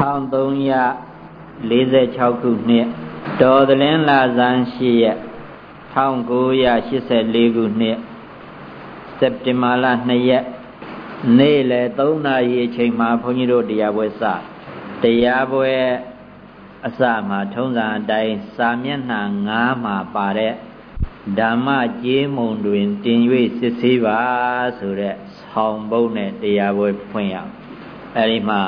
1346ခုနှစ်တော်သလင်းလာဇန်ရှိရက်1984ခုနှစ်စက်တင်ဘာလ2ရက်နေ့လယ်3နာရီအချိန်မှာဘုန်းကြီးတို့တရားပွဲစတရားပွဲအစမှာထုံးစံအတိုင်းစာမျက်နှာ9မှာပါတဲ့ဓမ္မကြေးမုံတွင်တင်၍စစ်ဆေးပါဆိုတဲ့ဆောင်းပုတ်နဲ့တရားပွဲဖွင့်ရအောင်အဲဒီမှာ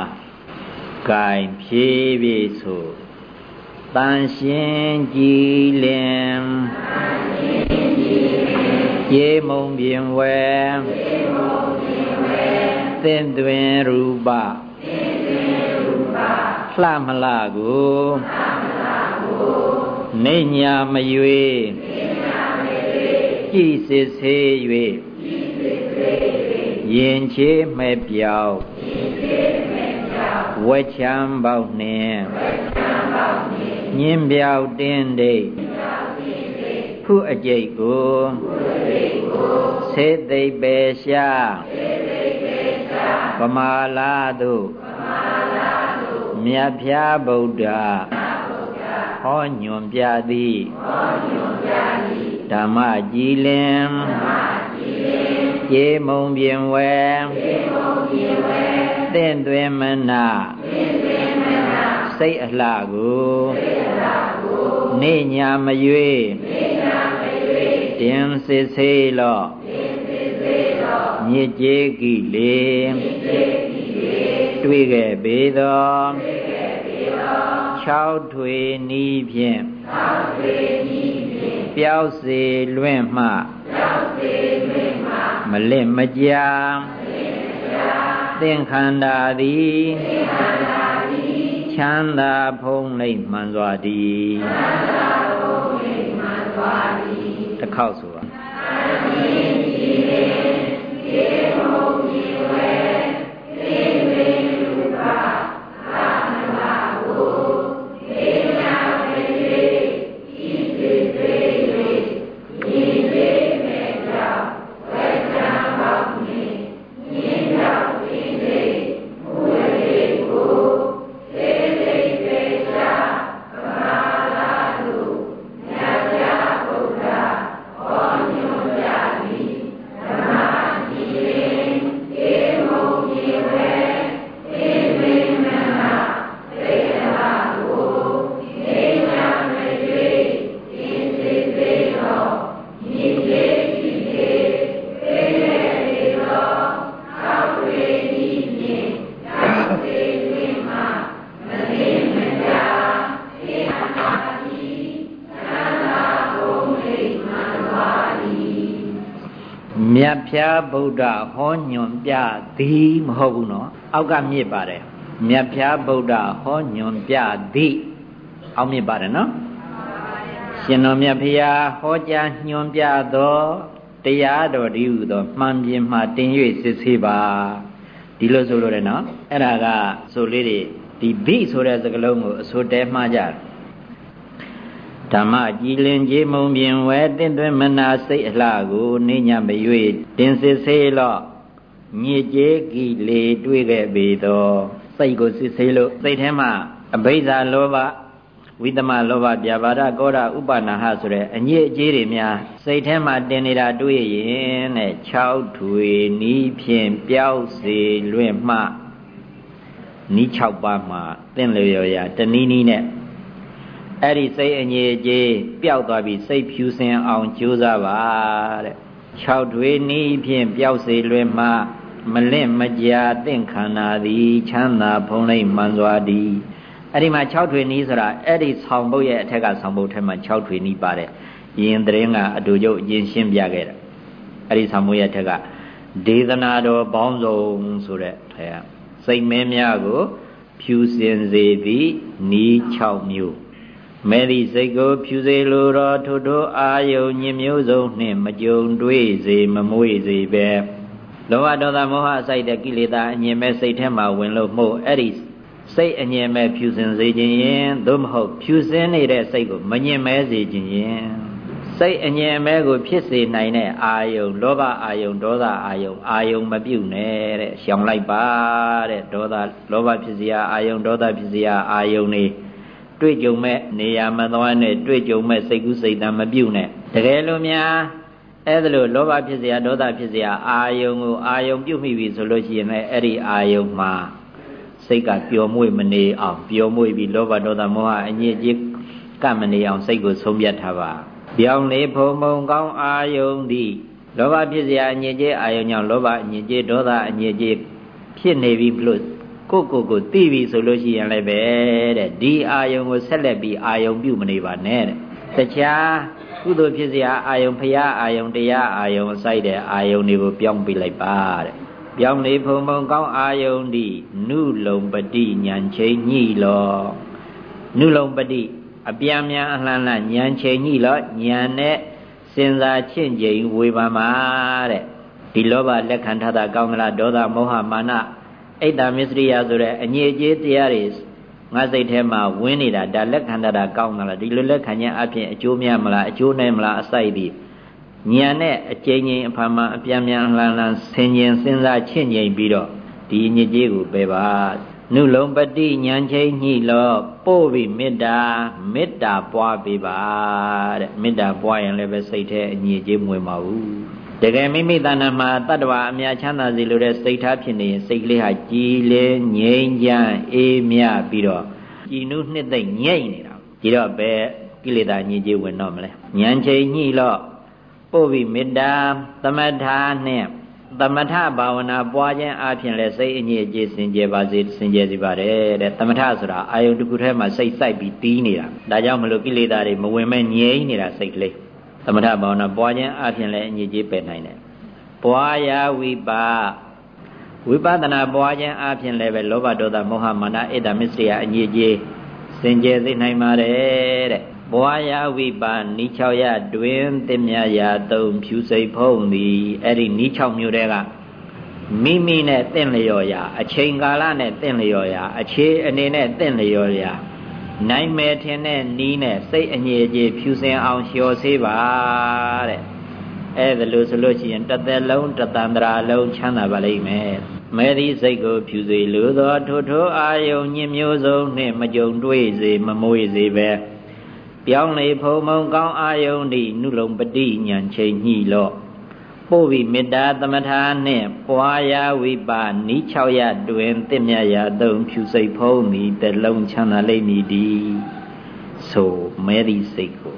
ဂိုင်ဖြည်းဖြည်းဆိုတန်ရှင်ကြည်လင်ကြေးမုံပြင်ဝဲသင်တွင်ရူပလှမလှကိုနေညာမရွေကြည်စစ်ဆေး၍ယင်ချေမဲ့ပြောက် ဝက်ချမ်းပေါက်နှင့်ညင်းပြောက်တင်းဒိတ်ခုအကျိတ်ကိုဆေသိပ်ပေရှာဗမာလာတို့မြတ်ဖျားဗုဒ္ဓဟောညွန်ပြသည်ဓမ္မကြည်လင်ကျေမုံပြင်ဝဲ သင့်တွင်မနာစိတ်အလှကိုနေညာမရွေတင်စစ်စေးလော့မြစ်ကြေးကိလေတွေ့ခဲ့ပေသော၆ထွေနီးဖြင့်ပျောက်စေလွင့်မှမလင့်မကြာ သင်္ခန္ဓာသည်ချမ်းသာဖုံးလိမ့်မှန်စွာသည်တစ်ခေါက်ဆို တ်ဖျားဗုဒ္ဓဟောညွန်ပြသည်မဟုတ်ဘူးနော်အောက်ကမြစ်ပါတယ်မြတ်ဖျားဗုဒ္ဓဟောညွန်ပြသည်အောက်မြစ်ပါတယ်နော်ရှင်တော်မြတ်ဖျားဟောကြားညွန်ပြသောတရားတော်ဒီဟုသောမှန်ပြင်မှတင်၍စစ်ဆေးပါဒီလိုဆိုလို့ရနော်အဲ့ဒါကဆိုလေးတွေဒီဘိဆိုတဲ့စကားလုံးကိုအစိုးတဲမှားကြတယ် ဓမ္မကြည်လင်ကြီးမုံပြင်ဝဲတင့်တွင်မနာစိတ်အလှကိုနေညမ၍တင်စစ်ဆေးလော့ညစ်ကြေးကြည်လေတွေ့ခဲ့ပေသောစိတ်ကိုစစ်ဆေးလို့စိတ်ထဲမှာအဘိဓါလောဘဝိသမလောဘပြဘာဒကောဒဥပနာဟဆိုတဲ့အညစ်အကြေးတွေများစိတ်ထဲမှာတင်နေတာတွေ့ရင်တဲ့6ထွေနီးဖြင့်ပျောက်စေလွင့်မှနီး6ပါးမှာသင်လျော်ရာတနည်းနည်းနဲ့ အဲ့ဒီစိတ်အငြိအကျေးပျောက်သွားပြီစိတ်ဖြူစင်အောင်ကြိုးစားပါတဲ့6ထွေနီးဖြင့်ပျောက်စေလွင်မှမလင့်မကြာတင့်ခန္ဓာသည် ချမ်းသာဖုံးလိမ့်မှန်စွာသည်အဲ့ဒီမှာ6ထွေနီးဆိုတာအဲ့ဒီဆောင်းပုတ်ရဲ့အထက်ကဆောင်းပုတ်ထဲမှာ6ထွေနီးပါတယ်ယင်တရင်ကအတူချုပ်ယင်ရှင်းပြခဲ့တာအဲ့ဒီဆောင်းပုတ်ရဲ့အထက်ကဒေသနာတော်ပေါင်းစုံဆိုတဲ့ထဲကစိတ်မင်းများကိုဖြူစင်စေသည်နီး6မျိုး မဲ့သည့်စိတ်ကိုဖြူစေလိုတော်ထို့ထိုအာယုံညင်မျိုးစုံနှင့်မကြုံတွေ့စေမမွေ့စေပဲလောဘဒေါသမောဟအစိုက်တဲ့ကိလေသာအငြင်းမဲ့စိတ်ထဲမှာဝင်လို့မှုအဲ့ဒီစိတ်အငြင်းမဲ့ဖြူစင်စေခြင်းရင်သို့မဟုတ်ဖြူစင်နေတဲ့စိတ်ကိုမငြင်းမဲစေခြင်းရင်စိတ်အငြင်အမဲကိုဖြစ်စေနိုင်တဲ့အာယုံလောဘအာယုံဒေါသအာယုံအာယုံမပြုတ်နဲ့တဲ့ရှောင်လိုက်ပါတဲ့ဒေါသလောဘဖြစ်စရာအာယုံဒေါသဖြစ်စရာအာယုံနေ တွေ့ကြုံမဲ့နေရာမသွားနဲ့တွေ့ကြုံမဲ့စိတ်ကူးစိတ်တမ်းမပြုတ်နဲ့တကယ်လို့များအဲ့ဒါလို့လောဘဖြစ်စရာဒေါသဖြစ်စရာအာယုံကိုအာယုံပြုတ်မိပြီဆိုလို့ရှိရင်လည်းအဲ့ဒီအာယုံမှာစိတ်ကပျော်မွေ့မနေအောင်ပျော်မွေ့ပြီးလောဘဒေါသမောဟအညစ်အကြေးကမနေအောင်စိတ်ကိုဆုံးဖြတ်ထားပါပြောင်းလေဖုံဖုံကောင်းအာယုံသည်လောဘဖြစ်စရာအညစ်အကြေးအာယုံကြောင့်လောဘအညစ်အကြေးဒေါသအညစ်အကြေးဖြစ်နေပြီလို့ ကိုကိုကိုသိပြီဆိုလို့ရှိရင်လည်းပဲတဲ့ဒီအာယုံကိုဆက်လက်ပြီးအာယုံပြုမနေပါနဲ့တဲ့တခြားကုသိုလ်ဖြစ်စရာအာယုံဖရာအာယုံတရားအာယုံစိုက်တဲ့အာယုံတွေကိုပြောင်းပြလိုက်ပါတဲ့ပြောင်းလေဖုံဖုံကောင်းအာယုံဒီနုလုံပတိဉာဏ်ချင်းညိလောနုလုံပတိအပြန်မြန်အလှမ်းလှဉာဏ်ချိန်ညိလောဉာဏ်နဲ့စဉ်းစားချင့်ချိန်ဝေပါမှာတဲ့ဒီလောဘလက်ခံထားတာကောင်းကလားဒေါသမောဟမာန အိတ်တာမစ္စရိယဆိုတဲ့အညစ်အကြေးတရားတွေငါစိတ်ထဲမှာဝင်နေတာဒါလက်ခံတာကောင်းသလားဒီလိုလက်ခံခြင်းအပြင်အကျိုးများမလားအကျိုးနိုင်မလားအစိုက်သည်ဉာဏ်နဲ့အကျဉ်းချင်းအဖန်မှအပြန်ပြန်လှန်လှန်ဆင်ញင်စဉ်းစားချင့်ငိမ့်ပြီးတော့ဒီညစ်ကြေးကိုပယ်ပါနုလုံးပတိဉာဏ်ချင်းညှိလောပို့ပြီးမေတ္တာမေတ္တာပွားပေးပါတဲ့မေတ္တာပွားရင်လည်းပဲစိတ်ထဲအညစ်ကြေးမဝင်ပါဘူး တကယ်မိမိတဏ္ဍာမှာတတ္တဝါအများချမ်းသာစေလိုတဲ့စိတ်ထားဖြစ်နေရင်စိတ်ကလေးဟာကြည်လင်းငြိမ်းချမ်းအေးမြပြီးတော့ကြည်နုနှစ်သိမ့်ငြိမ့်နေတာဒီတော့ဘယ်ကိလေသာညစ်ကြေးဝင်တော့မလဲဉာဏ်ချိန်ညှိလောပို့ပြီးမေတ္တာသမထာနဲ့သမထဘာဝနာပွားခြင်းအပြင်လည်းစိတ်အညစ်အကြေးစင်ကြယ်ပါစေစင်ကြယ်စေပါတယ်တဲ့သမထဆိုတာအာယုန်တစ်ခုထဲမှာစိတ်စိုက်ပြီးတီးနေတာဒါကြောင့်မလို့ကိလေသာတွေမဝင်မဲ့ငြိမ်းနေတာစိတ်ကလေး သမထဘာဝနာပွားခြင်းအပြင်လည်းအညစ်အကြေးပယ်နိုင်တယ်ပွားရာဝိပါဝိပဿနာပွားခြင်းအပြင်လည်းပဲလောဘဒေါသမောဟမာနဣဒ္ဓမစ္စရိယအညစ်အကြေးစင်ကြယ်စေနိုင်ပါတယ်တဲ့ဘဝရဝိပါနီး6ရတွင်တင်မြရာသုံးဖြူစိတ်ဖုံးသည်အဲ့ဒီနီး6မျိုးတဲကမိမိနဲ့တင့်လျော်ရာအချိန်ကာလနဲ့တင့်လျော်ရာအခြေအနေနဲ့တင့်လျော်ရာ နိုင်မယ်ထင်တဲ့နီးနဲ့စိတ်အငြိအကျေဖြူစင်အောင်လျှော်ဆေးပါတဲ့အဲ့ဒါလို့ဆိုလို့ရှိရင်တစ်သက်လုံးတသန္တရာလုံးချမ်းသာပါလိမ့်မယ်မဲသည့်စိတ်ကိုဖြူစေလိုသောထိုထိုအာယုံညင်မျိုးစုံနှင့်မကြုံတွေ့စေမမွေစေပဲပြောင်းလေဖုံမုံကောင်းအာယုန်ဒီနုလုံပတိညာချိန်ညှိလော့ ပို့ပြီးမေတ္တာသမထာနှင့်ပွားရာဝိပါနီး6ရတွင်တင့်မြတ်ရာသုံးဖြူစိတ်ဖုံးသည်တလုံးချမ်းသာလိမ့်မည်ဒီဆိုမဲဒီစိတ်ကို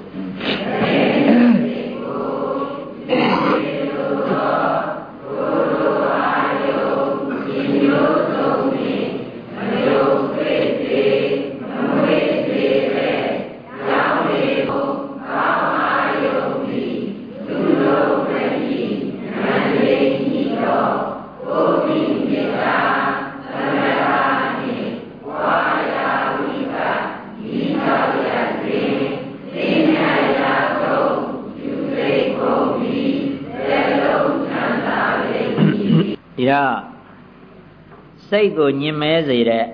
စိတ်ကိုညင်မဲစေတဲ့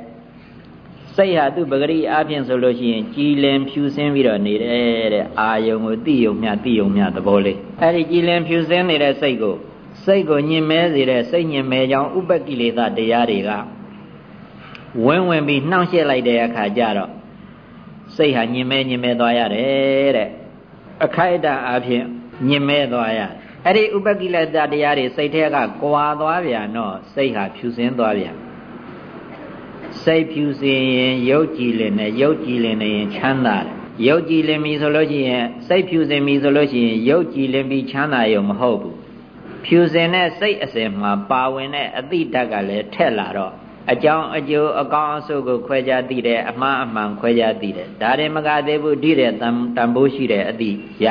စိတ်ဟာသူပဂရိအပြင်ဆိုလို့ရှိရင်ကြည်လင်ဖြူစင်းပြီးတော့နေတယ်တဲ့အာယုံကိုသိယုံမြသိယုံမြသဘောလေးအဲ့ဒီကြည်လင်ဖြူစင်းနေတဲ့စိတ်ကိုစိတ်ကိုညင်မဲစေတဲ့စိတ်ညင်မဲကြောင့်ဥပကိလေသာတရားတွေကဝင်းဝင်ပြီးနှောင့်ယှက်လိုက်တဲ့အခါကျတော့စိတ်ဟာညင်မဲညင်မဲသွားရတယ်တဲ့အခိုက်အတန့်အပြင်ညင်မဲသွားရတယ် အဲ့ဒီဥပကိလေသာတရားတွေစိတ်ထဲကကွာသွားပြန်တော့စိတ်ဟာဖြူစင်းသွားပြန်စိတ်ဖြူစင်ရင်ရုပ်ကြည်လင်နဲ့ရုပ်ကြည်လင်နေရင်ချမ်းသာတယ်ရုပ်ကြည်လင်ပြီဆိုလို့ရှိရင်စိတ်ဖြူစင်ပြီဆိုလို့ရှိရင်ရုပ်ကြည်လင်ပြီးချမ်းသာရုံမဟုတ်ဘူးဖြူစင်တဲ့စိတ်အစဉ်မှာပါဝင်တဲ့အတိဓာတ်ကလည်းထက်လာတော့အကြောင်းအကျိုးအကောင်းအဆိုးကိုခွဲခြားသိတယ်အမှားအမှန်ခွဲခြားသိတယ်ဒါရင်မကသေးဘူးဒီတဲ့တန်ဖိုးရှိတဲ့အတိရ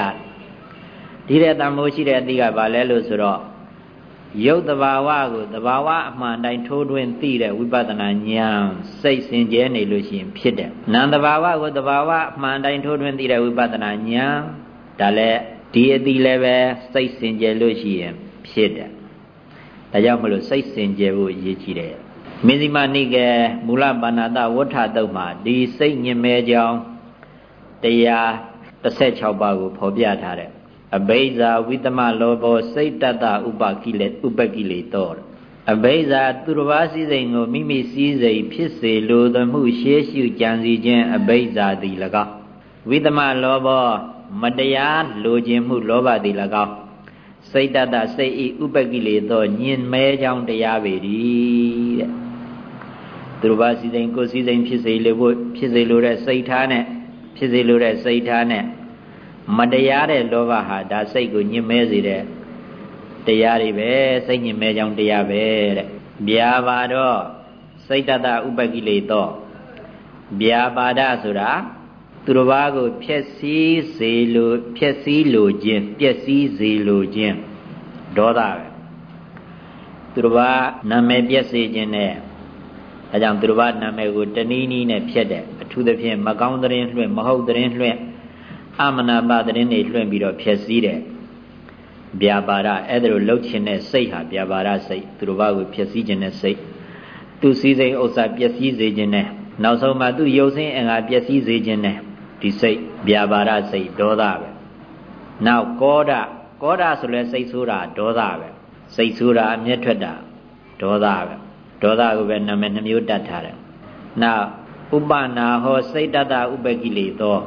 ဒီတဲ့တန်ဖိုးရှိတဲ့အတိကဘာလဲလို့ဆိုတော့ရုပ်တဘာဝကိုတဘာဝအမှန်တိုင်းထိုးထွင်းသိတဲ့ဝိပဿနာဉာဏ်စိတ်စင်ကြဲနေလို့ရှိရင်ဖြစ်တယ်။နာမ်တဘာဝကိုတဘာဝအမှန်တိုင်းထိုးထွင်းသိတဲ့ဝိပဿနာဉာဏ်ဒါလည်းဒီအတိလည်းပဲစိတ်စင်ကြဲလို့ရှိရင်ဖြစ်တယ်။ဒါကြောင့်မလို့စိတ်စင်ကြဲဖို့အရေးကြီးတယ်။မင်းစီမနိကေမူလပါဏာတဝဋ္ဌတုတ်မှာဒီစိတ်ညင်မဲကြောင်းတရား16ပါးကိုဖော်ပြထားတယ် အဘိဇာဝိသမလောဘောစိတ်တတဥပကိလေဥပကိလေတောအဘိဇာသူတစ်ပါးစည်းစိမ်ကိုမိမိစည်းစိမ်ဖြစ်စေလိုသမှုရှေးရှုကြံစီခြင်းအဘိဇာသည်၎င်းဝိသမလောဘောမတရားလိုခြင်းမှုလောဘသည်၎င်းစိတ်တတစိတ်ဤဥပကိလေသောညင်မဲကြောင်းတရားပေ၏တဲ့သူတစ်ပါးစည်းစိမ်ကိုစည်းစိမ်ဖြစ်စေလိုဖို့ဖြစ်စေလိုတဲ့စိတ်ထားနဲ့ဖြစ်စေလိုတဲ့စိတ်ထားနဲ့ မတရားတဲ့လောဘဟာဒါစိတ်ကိုညှဉ်းမဲစေတဲ့တရားတွေပဲစိတ်ညှဉ်းမဲကြောင်းတရားပဲတဲ့ဗျာပါတော့စိတ်တတဥပကိလေတော့ဗျာပါဒဆိုတာသူတစ်ပါးကိုဖြည့်ဆည်းစေလိုဖြည့်ဆည်းလိုခြင်းပျက်စီးစေလိုခြင်းဒေါသပဲသူတစ်ပါးနာမည်ပျက်စေခြင်းနဲ့အဲကြောင့်သူတစ်ပါးနာမည်ကိုတနည်းနည်းနဲ့ဖြတ်တယ်အထူးသဖြင့်မကောင်းသတင်းလွှင့်မဟုတ်သတင်းလွှင့် အမနာပါသတင်းတွေလွှင့်ပြီးတော့ဖြည့်စည်းတယ်ဗျာပါဒအဲ့ဒါလိုလှုပ်ချင်တဲ့စိတ်ဟာဗျာပါဒစိတ်သူတို့ဘာကိုဖြည့်စည်းခြင်းတဲ့စိတ်သူစည်းစိမ်ဥစ္စာပျက်စီးစေခြင်းနဲ့နောက်ဆုံးမှသူရုပ်ဆင်းအင်္ဂါပျက်စီးစေခြင်းနဲ့ဒီစိတ်ဗျာပါဒစိတ်ဒေါသပဲနောက်ကောဒကောဒဆိုလဲစိတ်ဆိုးတာဒေါသပဲစိတ်ဆိုးတာအမျက်ထွက်တာဒေါသပဲဒေါသကိုပဲနာမည်နှမျိုးတတ်ထားတယ်နောက်ဥပနာဟောစိတ်တတဥပကိလေသော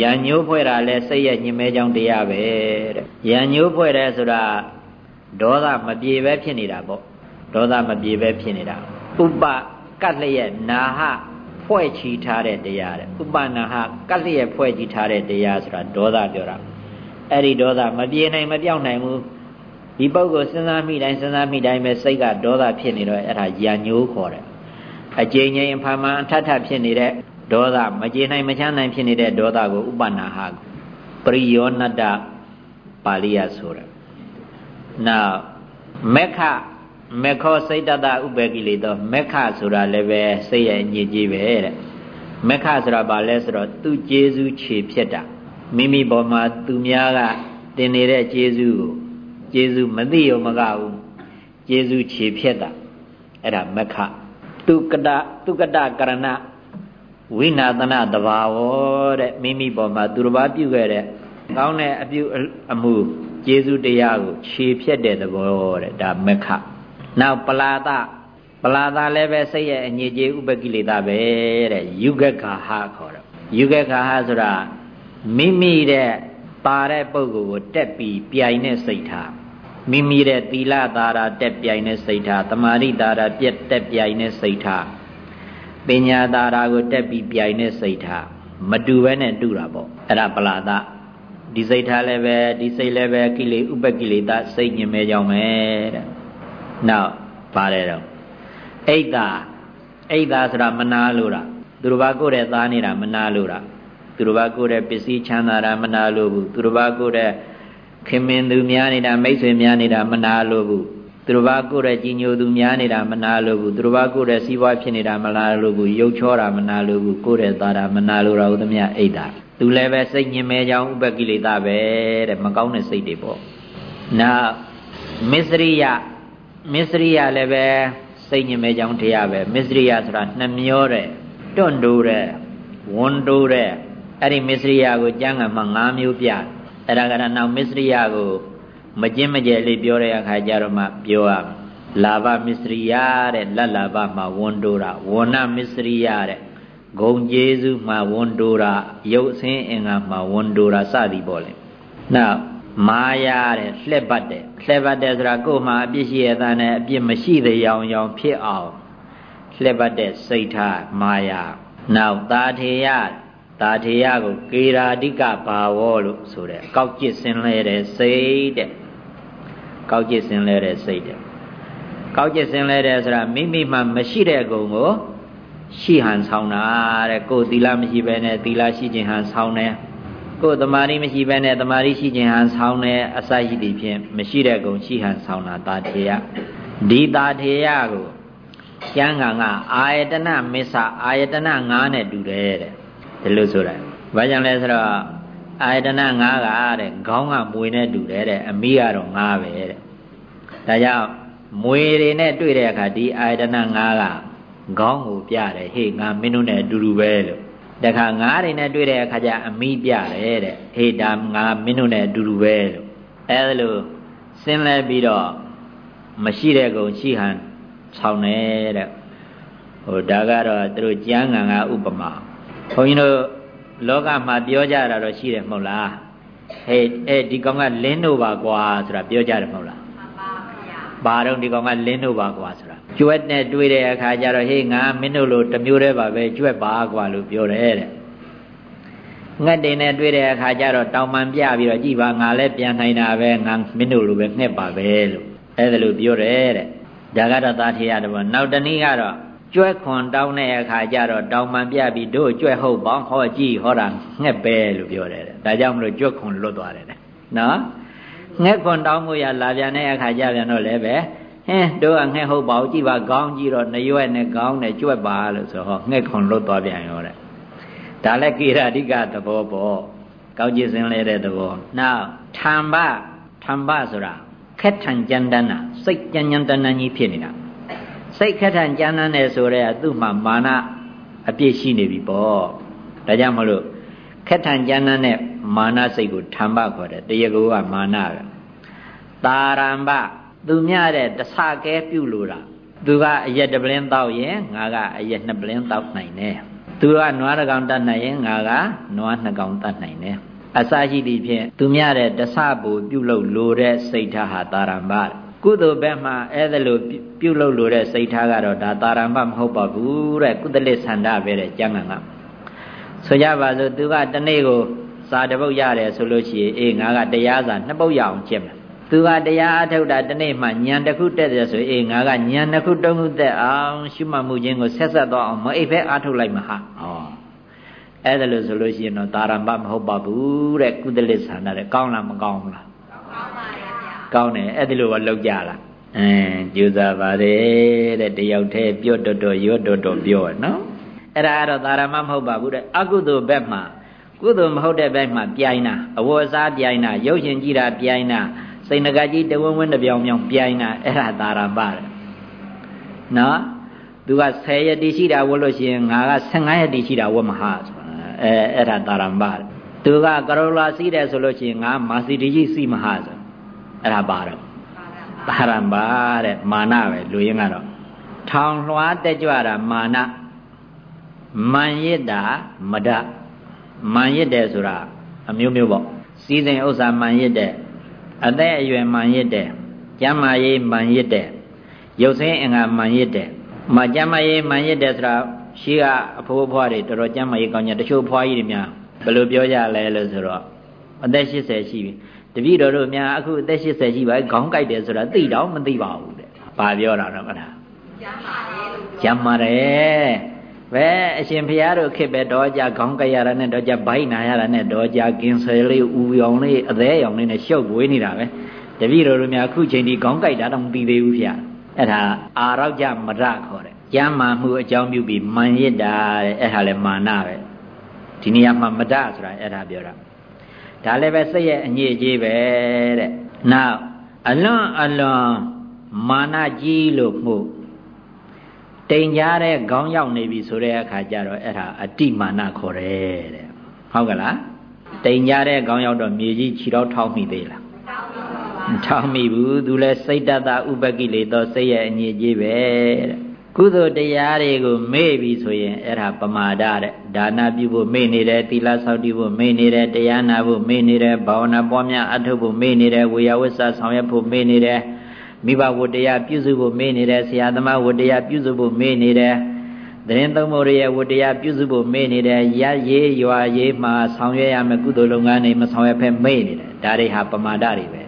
ရံညိုးဖွဲ့တာလဲစိတ်ရဲ့ညင်မဲကြောင်းတရားပဲတဲ့ရံညိုးဖွဲ့တယ်ဆိုတာဒေါသမပြေပဲဖြစ်နေတာပေါ့ဒေါသမပြေပဲဖြစ်နေတာဥပကတ်လျက်နာဟဖွဲ့ချီထားတဲ့တရားတဲ့ဥပနာဟကတ်လျက်ဖွဲ့ချီထားတဲ့တရားဆိုတာဒေါသပြောတာအဲ့ဒီဒေါသမပြေနိုင်မပြောင်းနိုင်ဘူးဒီပုဂ္ဂိုလ်စဉ်းစားမိတိုင်းစဉ်းစားမိတိုင်းပဲစိတ်ကဒေါသဖြစ်နေတော့အဲ့ဒါရံညိုးခေါ်တယ်အကျဉ်းချင်းဖာမှန်အထထဖြစ်နေတဲ့ ဒေါသမကြေနိုင်မချမ်းနိုင်ဖြစ်နေတဲ့ဒေါသကိုဥပနာဟပရိယောနတ္တပါဠိယဆိုတာနောက်မက္ခမေခောစိတ်တတဥပေကိလေသောမက္ခဆိုတာလည်းပဲစိတ်ရဲ့အညစ်အကြေးပဲတဲ့မက္ခဆိုတာဘာလဲဆိုတော့သူကျေစုခြေဖြစ်တာမိမိပေါ်မှာသူများကတင်နေတဲ့ကျေစုကိုကျေစုမသိရောမကဘူးကျေစုခြေဖြစ်တာအဲ့ဒါမက္ခသူကတသူကတကရဏ ဝိနာသနတဘာဝတဲ့မိမိပေါ်မှာသူတစ်ပါးပြုခဲ့တဲ့ကောင်းတဲ့အပြုအမှုကျေစုတရားကိုခြေဖြတ်တဲ့သဘောတဲ့ဒါမက္ခနောက်ပလာဒပလာဒလည်းပဲစိတ်ရဲ့အညစ်အကြေးဥပကိလေသာပဲတဲ့ယုဂခာဟခေါ်တော့ယုဂခာဟဆိုတာမိမိတဲ့ပါတဲ့ပုဂ္ဂိုလ်ကိုတက်ပြီးပြိုင်တဲ့စိတ်ထားမိမိတဲ့သီလသာရတက်ပြိုင်တဲ့စိတ်ထားတမာရိသာရပြက်တက်ပြိုင်တဲ့စိတ်ထား ပညာသာရာကိုတက်ပြီးပြိုင်တဲ့စိတ်ထားမတူဘဲနဲ့တူတာပေါ့အဲ့ဒါပလာဒဒီစိတ်ထားလည်းပဲဒီစိတ်လည်းပဲကိလေဥပကိလေသာစိတ်ညင်မဲကြောင်းပဲတဲ့နောက်ပါတယ်တော့အိတ်သာအိတ်သာဆိုတာမနာလို့တာသူတို့ဘာကိုယ်တဲ့သားနေတာမနာလို့တာသူတို့ဘာကိုယ်တဲ့ပစ္စည်းချမ်းသာတာမနာလို့ဘူးသူတို့ဘာကိုယ်တဲ့ခင်မင်သူများနေတာမိတ်ဆွေများနေတာမနာလို့ဘူး သူတို့ဘာကိုယ်တဲ့ကြီးညိုသူများနေတာမနာလို့ဘူးသူတို့ဘာကိုယ်တဲ့စီးပွားဖြစ်နေတာမနာလို့ဘူးရုပ်ချောတာမနာလို့ဘူးကိုယ်တဲ့သားတာမနာလို့တော့ဥဒမြအိတ်တာသူလည်းပဲစိတ်ညင်မဲကြောင်းဥပကိလေသာပဲတဲ့မကောင်းတဲ့စိတ်တွေပေါ့နောက်မစ္စရိယမစ္စရိယလည်းပဲစိတ်ညင်မဲကြောင်းတရားပဲမစ္စရိယဆိုတာနှမျောတဲ့တွန့်တိုးတဲ့ဝန်တိုးတဲ့အဲ့ဒီမစ္စရိယကိုကျမ်းဂန်မှာ၅မျိုးပြအဲ့ဒါကနောက်မစ္စရိယကို မကျင်းမကျဲလေးပြောတဲ့အခါကျတော့မှပြောရလာဘမစ္စရိယတဲ့လက်လာဘမှာဝန်တိုးတာဝဏမစ္စရိယတဲ့ဂုံကျေးဇူးမှာဝန်တိုးတာရုပ်ဆင်းအင်္ဂါမှာဝန်တိုးတာစသည်ပေါ့လေနောက်မာယာတဲ့လှက်ပတ်တဲ့လှက်ပတ်တဲ့ဆိုတာကိုယ်မှာအပြစ်ရှိရတဲ့နဲ့အပြစ်မရှိတဲ့ရောင်ရောင်ဖြစ်အောင်လှက်ပတ်တဲ့စိတ်ထားမာယာနောက်တာထေယတာထေယကိုကေရာဓိကဘာဝလို့ဆိုတဲ့ကောက်ကျစ်စင်လဲတဲ့စိတ်တဲ့ ကောက်ကျစ်စင်လဲတဲ့စိတ်တဲ့ကောက်ကျစ်စင်လဲတဲ့ဆိုတာမိမိမှမရှိတဲ့ဂုံကိုရှိဟန်ဆောင်တာတဲ့ကိုယ်သီလမရှိဘဲနဲ့သီလရှိခြင်းဟန်ဆောင်တယ်ကိုယ်တမာရီမရှိဘဲနဲ့တမာရီရှိခြင်းဟန်ဆောင်တယ်အစရှိသည်ဖြင့်မရှိတဲ့ဂုံရှိဟန်ဆောင်တာတာထေယဒီတာထေယကိုကျမ်းဂန်ကအာယတနမစ္ဆအာယတန9နဲ့တူတယ်တဲ့ဒီလိုဆိုတာဘာကြောင့်လဲဆိုတော့ အာယတနာ၅ကတဲ့ခေါင်းကမွေနဲ့တူတယ်တဲ့အမိကတော့၅ပဲတဲ့ဒါကြောင့်မွေတွေနဲ့တွေ့တဲ့အခါဒီအာယတနာ၅ကခေါင်းကိုပြတယ်ဟေ့ငါမင်းတို့နဲ့အတူတူပဲလို့တခါငါးတွေနဲ့တွေ့တဲ့အခါကျအမိပြတယ်တဲ့ဟေးဒါငါမင်းတို့နဲ့အတူတူပဲလို့အဲဒါလို့ဆင်းလဲပြီးတော့မရှိတဲ့ကုံရှိဟန်ဆောင်နေတဲ့ဟိုဒါကတော့သူတို့ကျမ်းဂန်ကဥပမာဘုန်းကြီးတို့ လောကမှာပြောကြတာတော့ရှိတယ်မဟုတ်လားဟေးအဲဒီကောင်ကလင်းတို့ပါကွာဆိုတာပြောကြတယ်မဟုတ်လားဘာတော့ဒီကောင်ကလင်းတို့ပါကွာဆိုတာကျွတ်နဲ့တွေ့တဲ့အခါကျတော့ဟေးငါမင်းတို့လိုတမျိုးတည်းပါပဲကျွတ်ပါကွာလို့ပြောတယ်တဲ့ငှက်တင်နဲ့တွေ့တဲ့အခါကျတော့တောင်ပန်ပြပြီးတော့ကြည်ပါငါလည်းပြန်နိုင်တာပဲငါမင်းတို့လိုပဲငှက်ပါပဲလို့အဲ့ဒါလို့ပြောတယ်တဲ့ဒါကတော့သာထေရတယ်ပေါ့နောက်တနည်းကတော့ ကျွဲခွန်တောင်းတဲ့အခါကျတော့တောင်ပန်ပြပြီးတို့ကျွဲဟုတ်ပေါင်းဟောကြည့်ဟောတာငှက်ပဲလို့ပြောတယ်တဲ့ဒါကြောင့်မလို့ကျွဲခွန်လွတ်သွားတယ်တဲ့နော်ငှက်ခွန်တောင်းမှုရလာပြန်တဲ့အခါကျပြန်တော့လည်းပဲဟင်းတို့ကငှက်ဟုတ်ပါဘူးကြည့်ပါကောင်းကြည့်တော့နှရွက်နဲ့ကောင်းနဲ့ကျွတ်ပါလို့ဆိုဟောငှက်ခွန်လွတ်သွားပြန်ရောတဲ့ဒါလည်းကိရတိကသဘောပေါ့ကောင်းကြည့်စင်လဲတဲ့သဘောနောက်ထံပထံပဆိုတာခက်ထန်ကြမ်းတမ်းတာစိတ်ကြမ်းကြမ်းတမ်းတမ်းကြီးဖြစ်နေတာ စိတ်ခက်ထန်ကြမ်းတမ်းတယ်ဆိုတော့သူ့မှာမာနအပြည့်ရှိနေပြီပေါ့ဒါကြောင့်မလို့ခက်ထန်ကြမ်းတမ်းတဲ့မာနစိတ်ကိုထံပခေါ်တယ်တရားကိုကမာနပဲတာရံပသူမြတဲ့တဆကဲပြုလို့တာသူကအရက်တပလင်းတောက်ရင်ငါကအရက်နှစ်ပလင်းတောက်နိုင်တယ်သူကနွားတကောင်တတ်နိုင်ရင်ငါကနွားနှစ်ကောင်တတ်နိုင်တယ်အစရှိသည့်ဖြင့်သူမြတဲ့တဆဘူပြုလုပ်လိုတဲ့စိတ်ထားဟာတာရံပ ကုသိုလ်ဘက်မှာအဲ့ဒါလိုပြုလုပ်လိုတဲ့စိတ်ထားကတော့ဒါတာရံပမဟုတ်ပါဘူးတဲ့ကုသလစ်ဆန္ဒပဲတဲ့ကျမ်းဂန်ကဆိုကြပါစို့သူကတနေ့ကိုစာတပုတ်ရတယ်ဆိုလို့ရှိရင်အေးငါကတရားစာနှစ်ပုတ်ရအောင်ကျင့်မယ်သူကတရားအထုတ်တာတနေ့မှညံတစ်ခုတက်တယ်ဆိုအေးငါကညံတစ်ခုတုံးခုတက်အောင်ရှုမှတ်မှုချင်းကိုဆက်ဆက်တော့အောင်မအိပ်ဖဲအထုတ်လိုက်မှာဟာဩအဲ့ဒါလို့ဆိုလို့ရှိရင်တော့တာရံပမဟုတ်ပါဘူးတဲ့ကုသလစ်ဆန္ဒတဲ့ကောင်းလားမကောင်းဘူးလားကောင်းပါရဲ့ဗျာ ကောင်းတယ်အဲ့ဒါလို့လောက်ကြလားအင်းကြိုးစားပါတယ်တဲ့တယောက်တည်းပြော့တော်တော်ရွတ်တော်တော်ပြောနော်အဲ့ဒါကတော့တာရမမဟုတ်ပါဘူးတဲ့အကုသိုလ်ဘက်မှာကုသိုလ်မဟုတ်တဲ့ဘက်မှာပြိုင်တာအဝတ်အစားပြိုင်တာရုပ်ရှင်ကြည့်တာပြိုင်တာစိတ်ငကကြီးတဝင်းဝင်းတပြောင်ပြောင်ပြိုင်တာအဲ့ဒါသာရပါတဲ့နော်သူက10ရက်တည်ရှိတာဝတ်လို့ရှိရင်ငါက15ရက်တည်ရှိတာဝတ်မဟာဆိုအဲအဲ့ဒါသာရပါတဲ့သူကကရောလာစီးတယ်ဆိုလို့ရှိရင်ငါမာစီတီကြီးစီမဟာဆို အဲ့ဒါပါတော့သာရပါတဲ့မာနပဲလူရင်းကတော့ထောင်လွှားတက်ကြွတာမာနမန်ရစ်တာမဒမန်ရစ်တယ်ဆိုတာအမျိုးမျိုးပေါ့စီးစိမ်ဥစ္စာမန်ရစ်တဲ့အသက်အရွယ်မှန်ရစ်တယ်ကျမ်းမာရေးမှန်ရစ်တယ်ရုပ်ဆင်းအင်္ဂါမှန်ရစ်တယ်မကျမ်းမာရေးမှန်ရစ်တယ်ဆိုတာရှိကအဖိုးအဖွားတွေတော်တော်ကျမ်းမာရေးကောင်းကြတချို့ဖွားကြီးတွေများဘယ်လိုပြောကြလဲလို့ဆိုတော့အသက်80ရှိပြီတ ပည့်တော်တို့များအခုအသက်80ရှိပါခေါင်းကိုက်တယ်ဆိုတာသိတော့မသိပါဘူးတဲ့ဘာပြောတာတော့မလားကျမ်းမာရေးကျမ်းမာတယ်ပဲအရှင်ဘုရားတို့ခေတ်ပဲတော့ကြခေါင်းကြရတာနဲ့တော့ကြဘိုက်နာရတာနဲ့တော့ကြကင်းဆယ်လေးဥရောင်လေးအသေးရောင်လေးနဲ့ရှုပ်ဝေးနေတာပဲတပည့်တော်တို့များအခုချိန်ဒီခေါင်းကြိုက်တာတော့မသိသေးဘူးဗျာအဲ့ဒါအာရောက်ကြမရခေါ်တယ်ကျမ်းမာမှုအကြောင်းပြုပြီးမန်ရစ်တာတဲ့အဲ့ဒါလည်းမာနပဲဒီနေရာမှာမဒဆိုတာအဲ့ဒါပြောတာ ဒါလည်းပဲစိတ်ရဲ့အညစ်အကြေးပဲတဲ့နောက်အလွန်အလွန်မာနကြီးလို့မှုတိမ်ကြတဲ့ခေါင်းရောက်နေပြီဆိုတဲ့အခါကျတော့အဲ့ဒါအတိမာနခေါ်တယ်တဲ့ဟုတ်ကလားတိမ်ကြတဲ့ခေါင်းရောက်တော့မြေကြီးခြေတော့ထောက်မိသေးလားထောက်မိဘူးသူလဲစိတ်တတဥပကိလေသောစိတ်ရဲ့အညစ်အကြေးပဲတဲ့ ကုသိုလ်တရားတွေကိုမေ့ပြီဆိုရင်အဲ့ဒါပမာဒတဲ့ဒါနပြုဖို့မေ့နေတယ်သီလဆောက်တည်ဖို့မေ့နေတယ်တရားနာဖို့မေ့နေတယ်ဘာဝနာပွားများအထုတ်ဖို့မေ့နေတယ်ဝေယဝိဆာဆောင်ရွက်ဖို့မေ့နေတယ်မိဘဝတ္တရားပြုစုဖို့မေ့နေတယ်ဆရာသမားဝတ္တရားပြုစုဖို့မေ့နေတယ်သတင်းသုံးဖို့ရဲ့ဝတ္တရားပြုစုဖို့မေ့နေတယ်ရရေးရွာရေးမှာဆောင်ရွက်ရမယ့်ကုသိုလ်လုပ်ငန်းတွေမဆောင်ရွက်ဖက်မေ့နေတယ်ဒါတွေဟာပမာဒတွေပဲ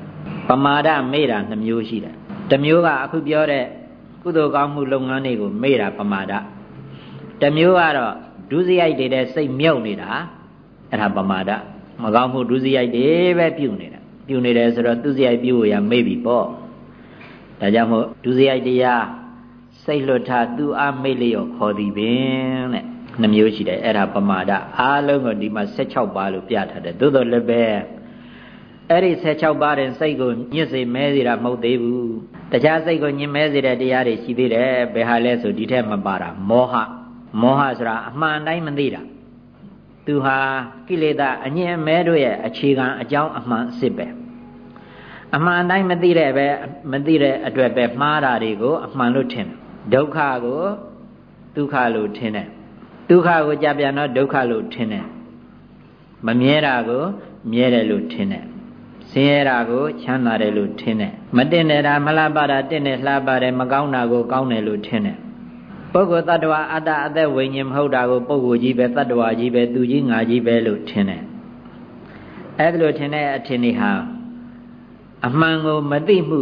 ပမာဒမေ့တာနှမျိုးရှိတယ်တစ်မျိုးကအခုပြောတဲ့ ကုသိုလ်ကောင်းမှုလုပ်ငန်းတွေကိုမေ့တာပမာဒတစ်မျိုးကတော့ဒုစရိုက်တွေတဲ့စိတ်မြုပ်နေတာအဲ့ဒါပမာဒမကောင်းမှုဒုစရိုက်တွေပဲပြုနေတာပြုနေတယ်ဆိုတော့သူစရိုက်ပြုရမေ့ပြီပေါ့ဒါကြောင့်မို့ဒုစရိုက်တရားစိတ်လွတ်ထားသူအားမိတ်လျော့ခေါ်သည်ပင်တဲ့နှမျိုးရှိတယ်အဲ့ဒါပမာဒအားလုံးကိုဒီမှာ16ပါးလို့ပြထားတယ်သို့တော်လည်းပဲ အဲ့ဒီ16ပါးတဲ့စိတ်ကိုညစ်စေမဲစေတာမဟုတ်သေးဘူးတခြားစိတ်ကိုညစ်မဲစေတဲ့တရားတွေရှိသေးတယ်ဘယ်ဟာလဲဆိုဒီထက်မပါတာမောဟမောဟဆိုတာအမှန်တိုင်းမသိတာသူဟာကိလေသာအငြင်းအမဲတို့ရဲ့အခြေခံအကြောင်းအမှန်အစစ်ပဲအမှန်တိုင်းမသိတဲ့ပဲမသိတဲ့အတွက်ပဲမှားတာတွေကိုအမှန်လို့ထင်ဒုက္ခကိုဒုက္ခလို့ထင်တယ်ဒုက္ခကိုကြပြန်တော့ဒုက္ခလို့ထင်တယ်မမြဲတာကိုမြဲတယ်လို့ထင်တယ် ဆင်းရဲတာကိုချမ်းသာတယ်လို့ထင်တယ်မတင်နေတာမလှပတာတင့်တယ်လှပတယ်မကောင်းတာကိုကောင်းတယ်လို့ထင်တယ်ပုဂ္ဂိုလ်တ attva အတ္တအသက်ဝိညာဉ်မဟုတ်တာကိုပုဂ္ဂိုလ်ကြီးပဲတ attva ကြီးပဲသူကြီးငါကြီးပဲလို့ထင်တယ်အဲ့ဒါလို့ထင်တဲ့အထင်တွေဟာအမှန်ကိုမသိမှု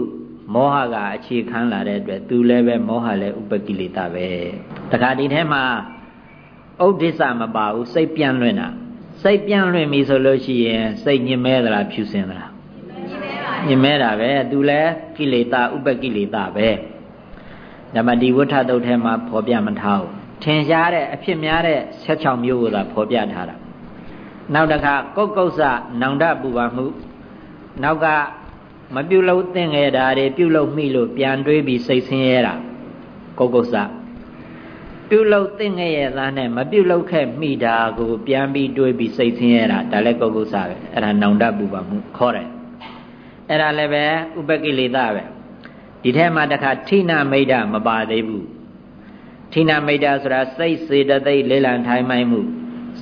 မောဟကအခြေခံလာတဲ့အတွက်သူလည်းပဲမောဟလည်းဥပကိလေသာပဲတခါဒီထဲမှာဥဒိစ္စမပါဘူးစိတ်ပြန့်လွင့်တာစိတ်ပြန့်လွင့်ပြီဆိုလို့ရှိရင်စိတ်ညင်မဲသလားဖြူစင်သလား ညင်မဲတာပဲသူလည်းကိလေသာဥပကိလေသာပဲဓမ္မဒီဝဋ္ဌတုတ်ထဲမှာဖော်ပြမထားဘူးထင်ရှားတဲ့အဖြစ်များတဲ့16မျိုးကိုသာဖော်ပြထားတာနောက်တစ်ခါကုတ်ကုတ်စနောင်တပူပါမှုနောက်ကမပြုတ်လို့သင်ခဲ့တာတွေပြုတ်လို့မိလို့ပြန်တွေးပြီးစိတ်ဆင်းရဲတာကုတ်ကုတ်စပြုတ်လို့သင်ခဲ့ရသားနဲ့မပြုတ်လို့ခဲ့မိတာကိုပြန်ပြီးတွေးပြီးစိတ်ဆင်းရဲတာဒါလည်းကုတ်ကုတ်စပဲအဲ့ဒါနောင်တပူပါမှုခေါ်တယ် အဲ့ဒါလည်းပဲဥပကိလေသာပဲဒီထဲမှာတခါထိနာမိတ်မပါသေးဘူးထိနာမိတ်ဆိုတာစိတ်စေတသိက်လေးလံထိုင်းမိုင်းမှု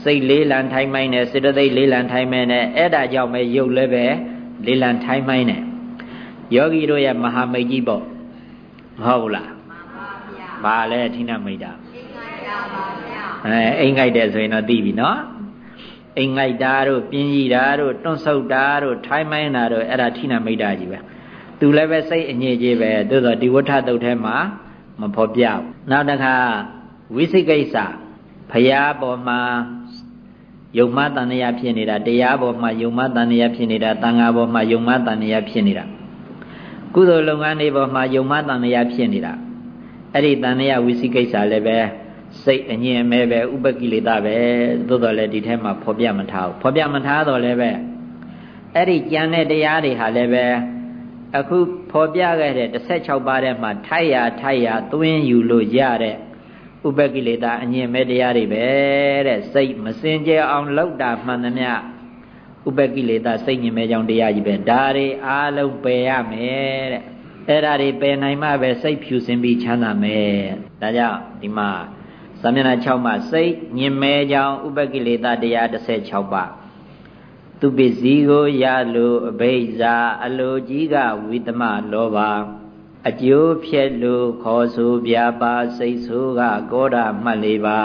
စိတ်လေးလံထိုင်းမိုင်းနဲ့စေတသိက်လေးလံထိုင်းမိုင်းနဲ့အဲ့ဒါကြောင့်ပဲရုပ်လည်းပဲလေးလံထိုင်းမိုင်းနဲ့ယောဂီတို့ရဲ့မဟာမိတ်ကြီးပေါ့မဟုတ်လားမှန်ပါဗျာဘာလဲထိနာမိတ်တာအိမ်ငိုက်တာပါဗျာအဲအိမ်ငိုက်တယ်ဆိုရင်တော့သိပြီနော် အိမ်ငိုက်တာတို့ပြင်းကြီးတာတို့တွန့်ဆုတ်တာတို့ထိုင်းမိုင်းတာတို့အဲ့ဒါထိနာမိတ်တာကြီးပဲသူလည်းပဲစိတ်အငြိကြီးပဲသို့သောဒီဝဋ္ဌတုတ်ထဲမှာမဖော်ပြဘူးနောက်တစ်ခါဝိသိကိစ္စဖရာပေါ်မှာယုံမတန်တရားဖြစ်နေတာတရားပေါ်မှာယုံမတန်တရားဖြစ်နေတာတန်ဃာပေါ်မှာယုံမတန်တရားဖြစ်နေတာကုသိုလ်လုပ်ငန်းတွေပေါ်မှာယုံမတန်တရားဖြစ်နေတာအဲ့ဒီတန်တရားဝိသိကိစ္စလည်းပဲ စိတ်အငြင်းအမဲပဲဥပကိလေသာပဲသို့တော်လည်းဒီထဲမှာဖော်ပြမထားဘူးဖော်ပြမထားတော့လည်းပဲအဲ့ဒီကြံတဲ့တရားတွေဟာလည်းပဲအခုဖော်ပြခဲ့တဲ့16ပါးထဲမှာထိုက်ရထိုက်ရသွင်းယူလို့ရတဲ့ဥပကိလေသာအငြင်းမဲ့တရားတွေပဲတဲ့စိတ်မစင်ကြယ်အောင်လောက်တာမှန်သမျှဥပကိလေသာစိတ်ညင်မဲ့ကြောင့်တရားကြီးပဲဒါတွေအားလုံးပယ်ရမယ်တဲ့အဲ့ဒါတွေပယ်နိုင်မှပဲစိတ်ဖြူစင်ပြီးချမ်းသာမယ်ဒါကြောင့်ဒီမှာ သမဏ6မှာစိတ်ညင်မဲ့ကြောင့်ဥပကိလေသာတရား16ပါးသူပစ္စည်းကိုရလိုအဘိဇာအလိုကြီးကဝိတမလောဘအကျိုးဖြက်လို့ခေါ်ဆိုပြပါစိတ်ဆိုးကကောဓာမှတ်လေးပါ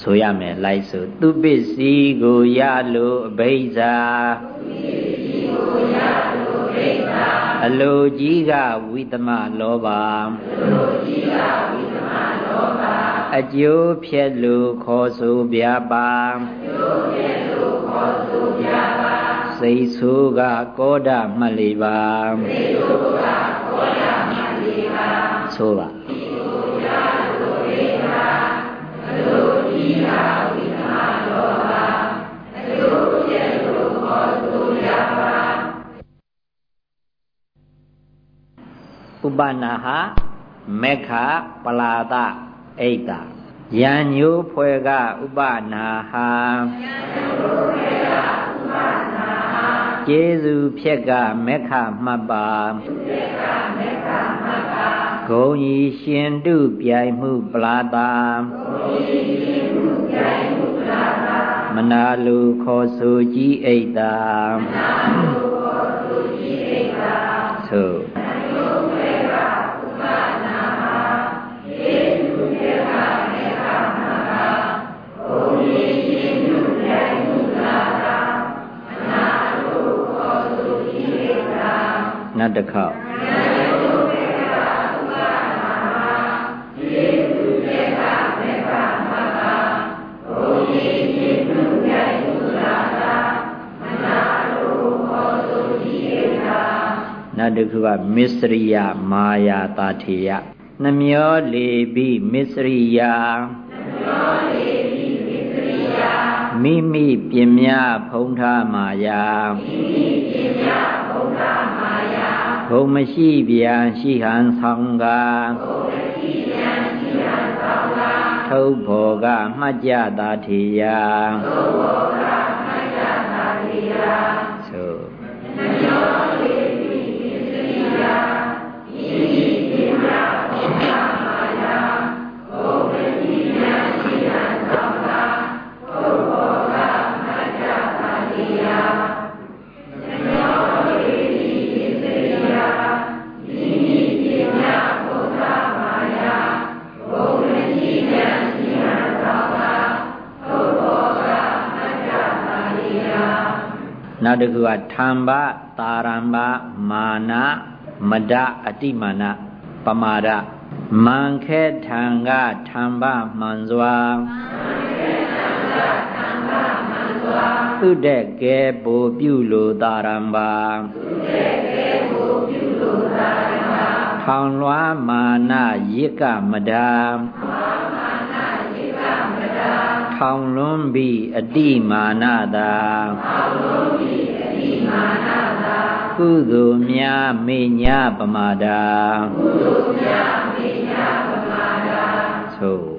ဆိုရမယ်လိုက်ဆိုသူပစ္စည်းကိုရလိုအဘိဇာအလိုကြီးကဝိတမလောဘအလိုကြီးကဝိတမလောဘ အကျိုးဖြက်လို့ခေါ်ဆိုပြပါအကျိုးဖြက်လို့ခေါ်ဆိုပြပါစိတ်ဆိုးကကောဓမှတ်လေးပါစိတ်ဆိုးကကောဓမှတ်လေးပါဆိုပါဥပနာဟမေခပလာတ အိတ်တာယံညိုးဖွယ်ကဥပနာဟာကျေးဇူးဖြက်ကမေခမှတ်ပါဂုံဤရှင်တုပြိုင်မှုပလာတာမနာလူခေါ်ဆိုကြည်အိတ်တာသို့နောက်တ စ်ခေါက်နောက်တစ်ခုကမစ္စရိယမာယာတာထေယနှမျောလေပိမစ္စရိယနှမျောလေပိမစ္စရိယမိမိပြင်းများဖုံးထားမာယာမိမိပြင်းများဖုံးထားမာယာ ဘုံမရှိပြန်ရှိဟန်ဆောင်ကဘုံမရှိပြန်ရှိဟန်ဆောင်ကထုတ်ဘောကမှတ်ကြသာထေယထုတ်ဘောကမှတ်ကြသာထေယ နောက်တစ်ခုကထံဘတာရံဘမာနမဒအတိမာနပမာဒမံခဲထံကထံဘမှန်စွာသုတကဲပိုပြုလိုတာရံဘာသုတကဲပိုပြုလိုတာရံဘာထောင်လွှားမာနရစ်ကမဒာ ထောင်လွန်းပြီးအတိမာနတာထောင်လွန်းပြီးအတိမာနတာကုသိုလ်များမေညာပမာဒာကုသိုလ်များမေညာပမာဒာသို့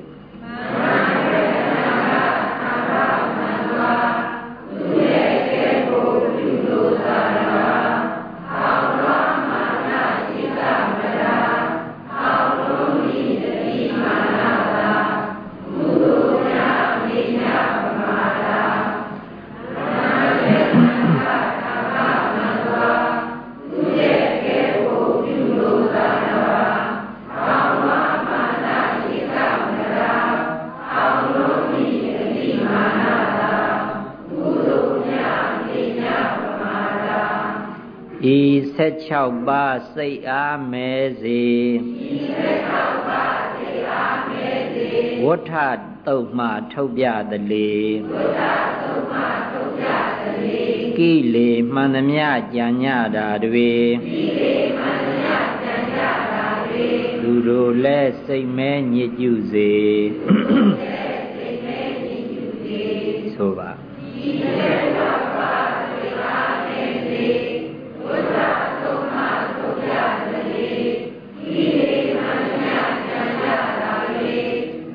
16ပါးစိတ်အားမဲစေဤ16ပါးစိတ်အားမဲစေဝဋ္ထတုတ်မှထုတ်ပြသလေဝဋ္ထတုတ်မှထုတ်ပြသလေကိလေမှန်သမျှကြံညတာတွေကိလေမှန်သမျှကြံညတာတွေသူတို့လည်းစိတ်မဲညစ်ကြစေစိတ်မဲညစ်ကြစေဆိုပါဤ16ပါးစိတ်အားမဲစေဝဋ္ဌသုံးပါးသုံးပြသလေဤလေမှန်မြတ်ကြံရတာလေ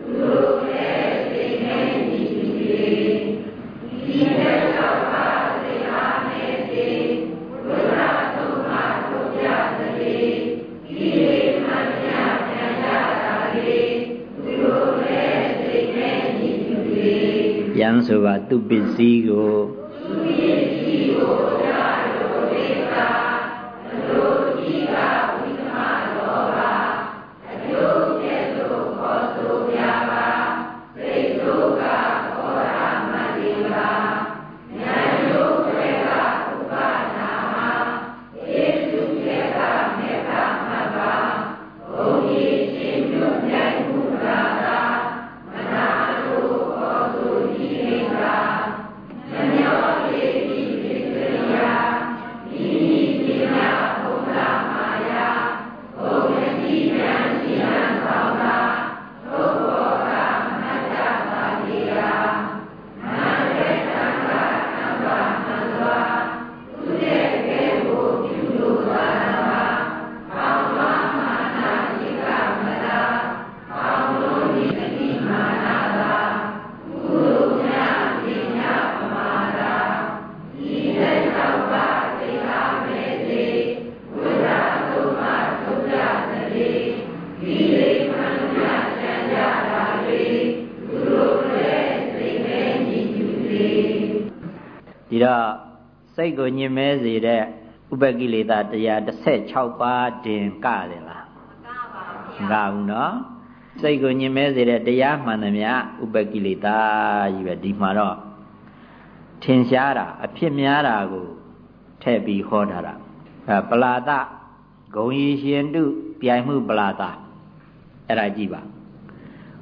သူတို့လည်းစိတ်နဲ့ညီညီဤတဲ့သောပါစေအားနေစေဝဋ္ဌသုံးပါးသုံးပြသလေဤလေမှန်မြတ်ကြံရတာလေသူ တို့လ တ်ကိုညင်မဲစေတဲ့ဥပကိလေသာတရား16ပါးတင်ကတယ်လားမကပါဘူးမကဘူးเนาะစိတ်ကိုညင်မဲစေတဲ့တရားမှန်သမျှဥပကိလေသာကြီးပဲဒီမှာတော့ထင်ရှားတာအဖြစ်များတာကိုထည့်ပြီးဟောထားတာအဲပလာဒဂုံရီရှင်တုပြိုင်မှုပလာဒအဲ့ဒါကြည့်ပါ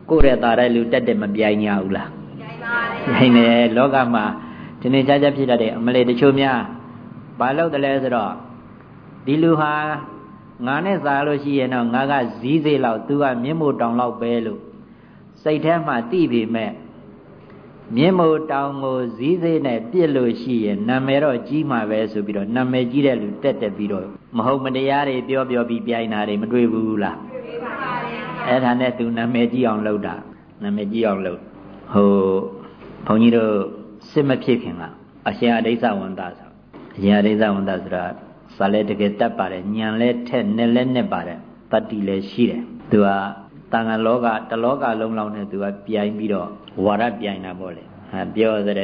ကိုယ့်ရဲ့သားတဲ့လူတက်တက်မပြိုင်ညာဘူးလားပြိုင်ပါတယ်ပြိုင်တယ်လောကမှာ ဒီနေ့ချာချာဖြစ်တတ်တဲ့အမလေးတချို့များဘာလို့တလဲဆိုတော့ဒီလူဟာငါနဲ့စားလို့ရှိရင်တော့ငါကဇီးစေးလောက်သူကမြင့်မို့တောင်လောက်ပဲလို့စိတ်ထဲမှာသိပေမဲ့မြင့်မို့တောင်ကိုဇီးစေးနဲ့ပြစ်လို့ရှိရင်နာမည်တော့ကြီးမှာပဲဆိုပြီးတော့နာမည်ကြီးတဲ့လူတက်တက်ပြီးတော့မဟုတ်မတရားတွေပြောပြောပြီးပြိုင်တာတွေမတွေ့ဘူးလားတွေ့ပါပါအဲ့ဒါနဲ့သူနာမည်ကြီးအောင်လုပ်တာနာမည်ကြီးအောင်လုပ်ဟိုဘုန်းကြီးတို့ စစ်မဖြစ်ခင်ကအရှင်အဋိစ္စဝန္တဆိုအရှင်အဋိစ္စဝန္တဆိုတာစာလဲတကယ်တတ်ပါတယ်ညံလဲထက်နဲ့လဲနဲ့ပါတယ်တတ္တိလည်းရှိတယ်သူကတန်ခါလောကတလောကလုံးလောက်နဲ့သူကပြိုင်ပြီးတော့ဝါရပြိုင်တာပေါ့လေဟာပြောတဲ့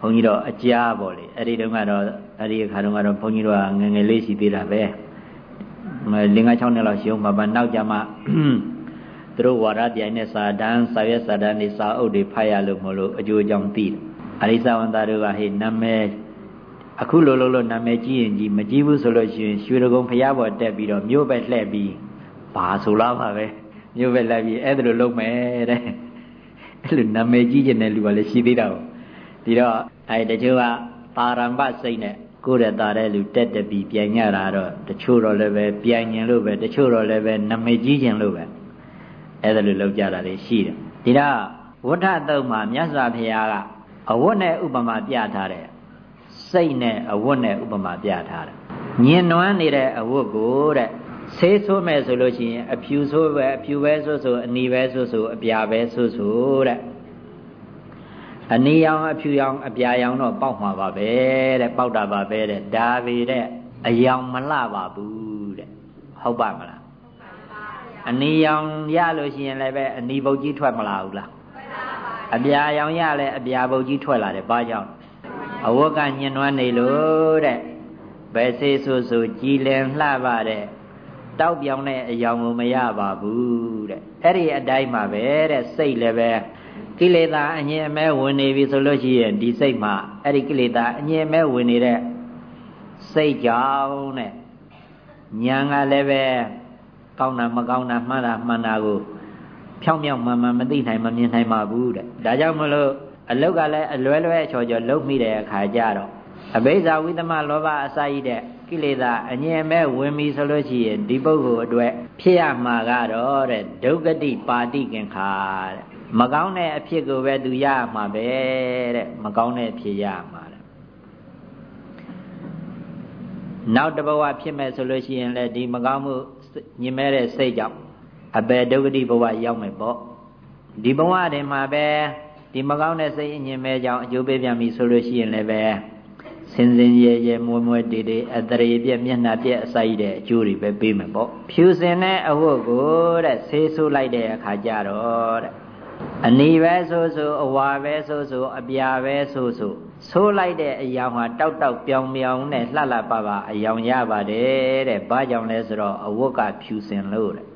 ဘုန်းကြီးတော့အကြားပေါ့လေအဲ့ဒီတုန်းကတော့အဲ့ဒီအခါတုန်းကတော့ဘုန်းကြီးတို့ကငငယ်လေးရှိသေးတာပဲ5 6နှစ်လောက်ရှိအောင်မှာပါနောက်ကြမှာ သူတို့ဝါရပြိုင်တဲ့စာတန်းစာရွက်စာတန်းတွေစာအုပ်တွေဖတ်ရလို့မလို့အကျိုးအကြောင်းသိတယ်အရိသဝန္တာတို့ကဟေ့နာမည်အခုလိုလိုလိုနာမည်ကြီးရင်ကြီးမကြီးဘူးဆိုလို့ရှိရင်ရွှေရကုံဖျားပေါ်တက်ပြီးတော့မြို့ပဲလှည့်ပြီးဘာဆိုလားပါပဲမြို့ပဲလှည့်ပြီးအဲ့ဒါလိုလုပ်မယ်တဲ့အဲ့လိုနာမည်ကြီးကျင်တဲ့လူကလည်းရှိသေးတာပေါ့ဒီတော့အဲတချို့ကပါရမ္ပစိတ်နဲ့ကိုယ်ရတာတဲ့လူတက်တပြီးပြန်ညတာတော့တချို့တော့လည်းပဲပြန်ញင်လို့ပဲတချို့တော့လည်းပဲနာမည်ကြီးခြင်းလို့ပဲ အဲ့ဒါလိုလုပ်ကြတာတွေရှိတယ်ဒီတော့ဝဋ္ဌတုံမှာမြတ်စွာဘုရားကအဝတ်နဲ့ဥပမာပြထားတယ်စိတ်နဲ့အဝတ်နဲ့ဥပမာပြထားတယ်ညင်နွမ်းနေတဲ့အဝတ်ကိုတဲ့ဆေးဆိုးမယ်ဆိုလို့ရှိရင်အဖြူဆိုးပဲအဖြူပဲဆိုဆိုအနီပဲဆိုဆိုအပြာပဲဆိုဆိုတဲ့အနီရောင်အဖြူရောင်အပြာရောင်တော့ပေါက်မှာပါပဲတဲ့ပေါက်တာပါပဲတဲ့ဒါပေတဲ့အယောင်မလှပါဘူးတဲ့ဟုတ်ပါမလား အနီရောင်ရလို့ရှိရင်လည်းပဲအနီပုတ်ကြီးထွက်မလာဘူးလားအပြာရောင်ရလဲအပြာပုတ်ကြီးထွက်လာတယ်ဘာကြောင့်အဝတ်ကညှဉ်းနှွမ်းနေလို့တဲ့ဘယ်စေဆိုဆိုကြည်လင်လှပါတဲ့တောက်ပြောင်တဲ့အယောင်ကိုမရပါဘူးတဲ့အဲ့ဒီအတိုင်းမှာပဲတဲ့စိတ်လည်းပဲကိလေသာအငြင်းအမဲဝင်နေပြီဆိုလို့ရှိရင်ဒီစိတ်မှာအဲ့ဒီကိလေသာအငြင်းအမဲဝင်နေတဲ့စိတ်ကြောင့်တဲ့ညာကလည်းပဲ ကောင်းတာမကောင်းတာမှန်တာမှန်တာကိုဖြောင်းမြောင်းမှန်မှန်မသိနိုင်မမြင်နိုင်ပါဘူးတဲ့ဒါကြောင့်မလို့အလုတ်ကလည်းအလွဲလွဲချော်ချော်လုတ်မိတဲ့အခါကျတော့အဘိဇာဝိသမလောဘအစာရတဲ့ကိလေသာအငြင်းမဲ့ဝင်ပြီဆိုလို့ရှိရင်ဒီပုဂ္ဂိုလ်အတွက်ဖြစ်ရမှာကတော့တဲ့ဒုက္ကတိပါတိကင်္ခာတဲ့မကောင်းတဲ့အဖြစ်ကိုပဲသူရမှာပဲတဲ့မကောင်းတဲ့အဖြစ်ရမှာတဲ့နောက်တဘဝဖြစ်မဲ့ဆိုလို့ရှိရင်လည်းဒီမကောင်းမှု ညင်မဲ့တဲ့စိတ်ကြောင့်အပေဒုက္ကတိဘဝရောက်မယ်ပေါ့ဒီဘဝတည်းမှာပဲဒီမကောင်းတဲ့စိတ်အညင်မဲ့ကြောင့်အကျိုးပေးပြန်ပြီဆိုလို့ရှိရင်လည်းပဲစင်စင်ရဲရဲမွေးမွေးတေတေအတရေပြက်မျက်နှာပြက်အစိုက်တဲ့အကျိုးတွေပဲပေးမယ်ပေါ့ဖြူစင်တဲ့အဝတ်ကိုတဲ့ဆေးဆိုးလိုက်တဲ့အခါကျတော့တဲ့အနီပဲဆိုဆိုအဝါပဲဆိုဆိုအပြာပဲဆိုဆို ဆိုးလိုက်တဲ့အယောင်ဟာတောက်တောက်ပြောင်ပြောင်နဲ့လှလှပပအယောင်ရပါတယ်တဲ့ဘာကြောင့်လဲဆိုတော့အဝတ်ကဖြူစင်လို့တဲ့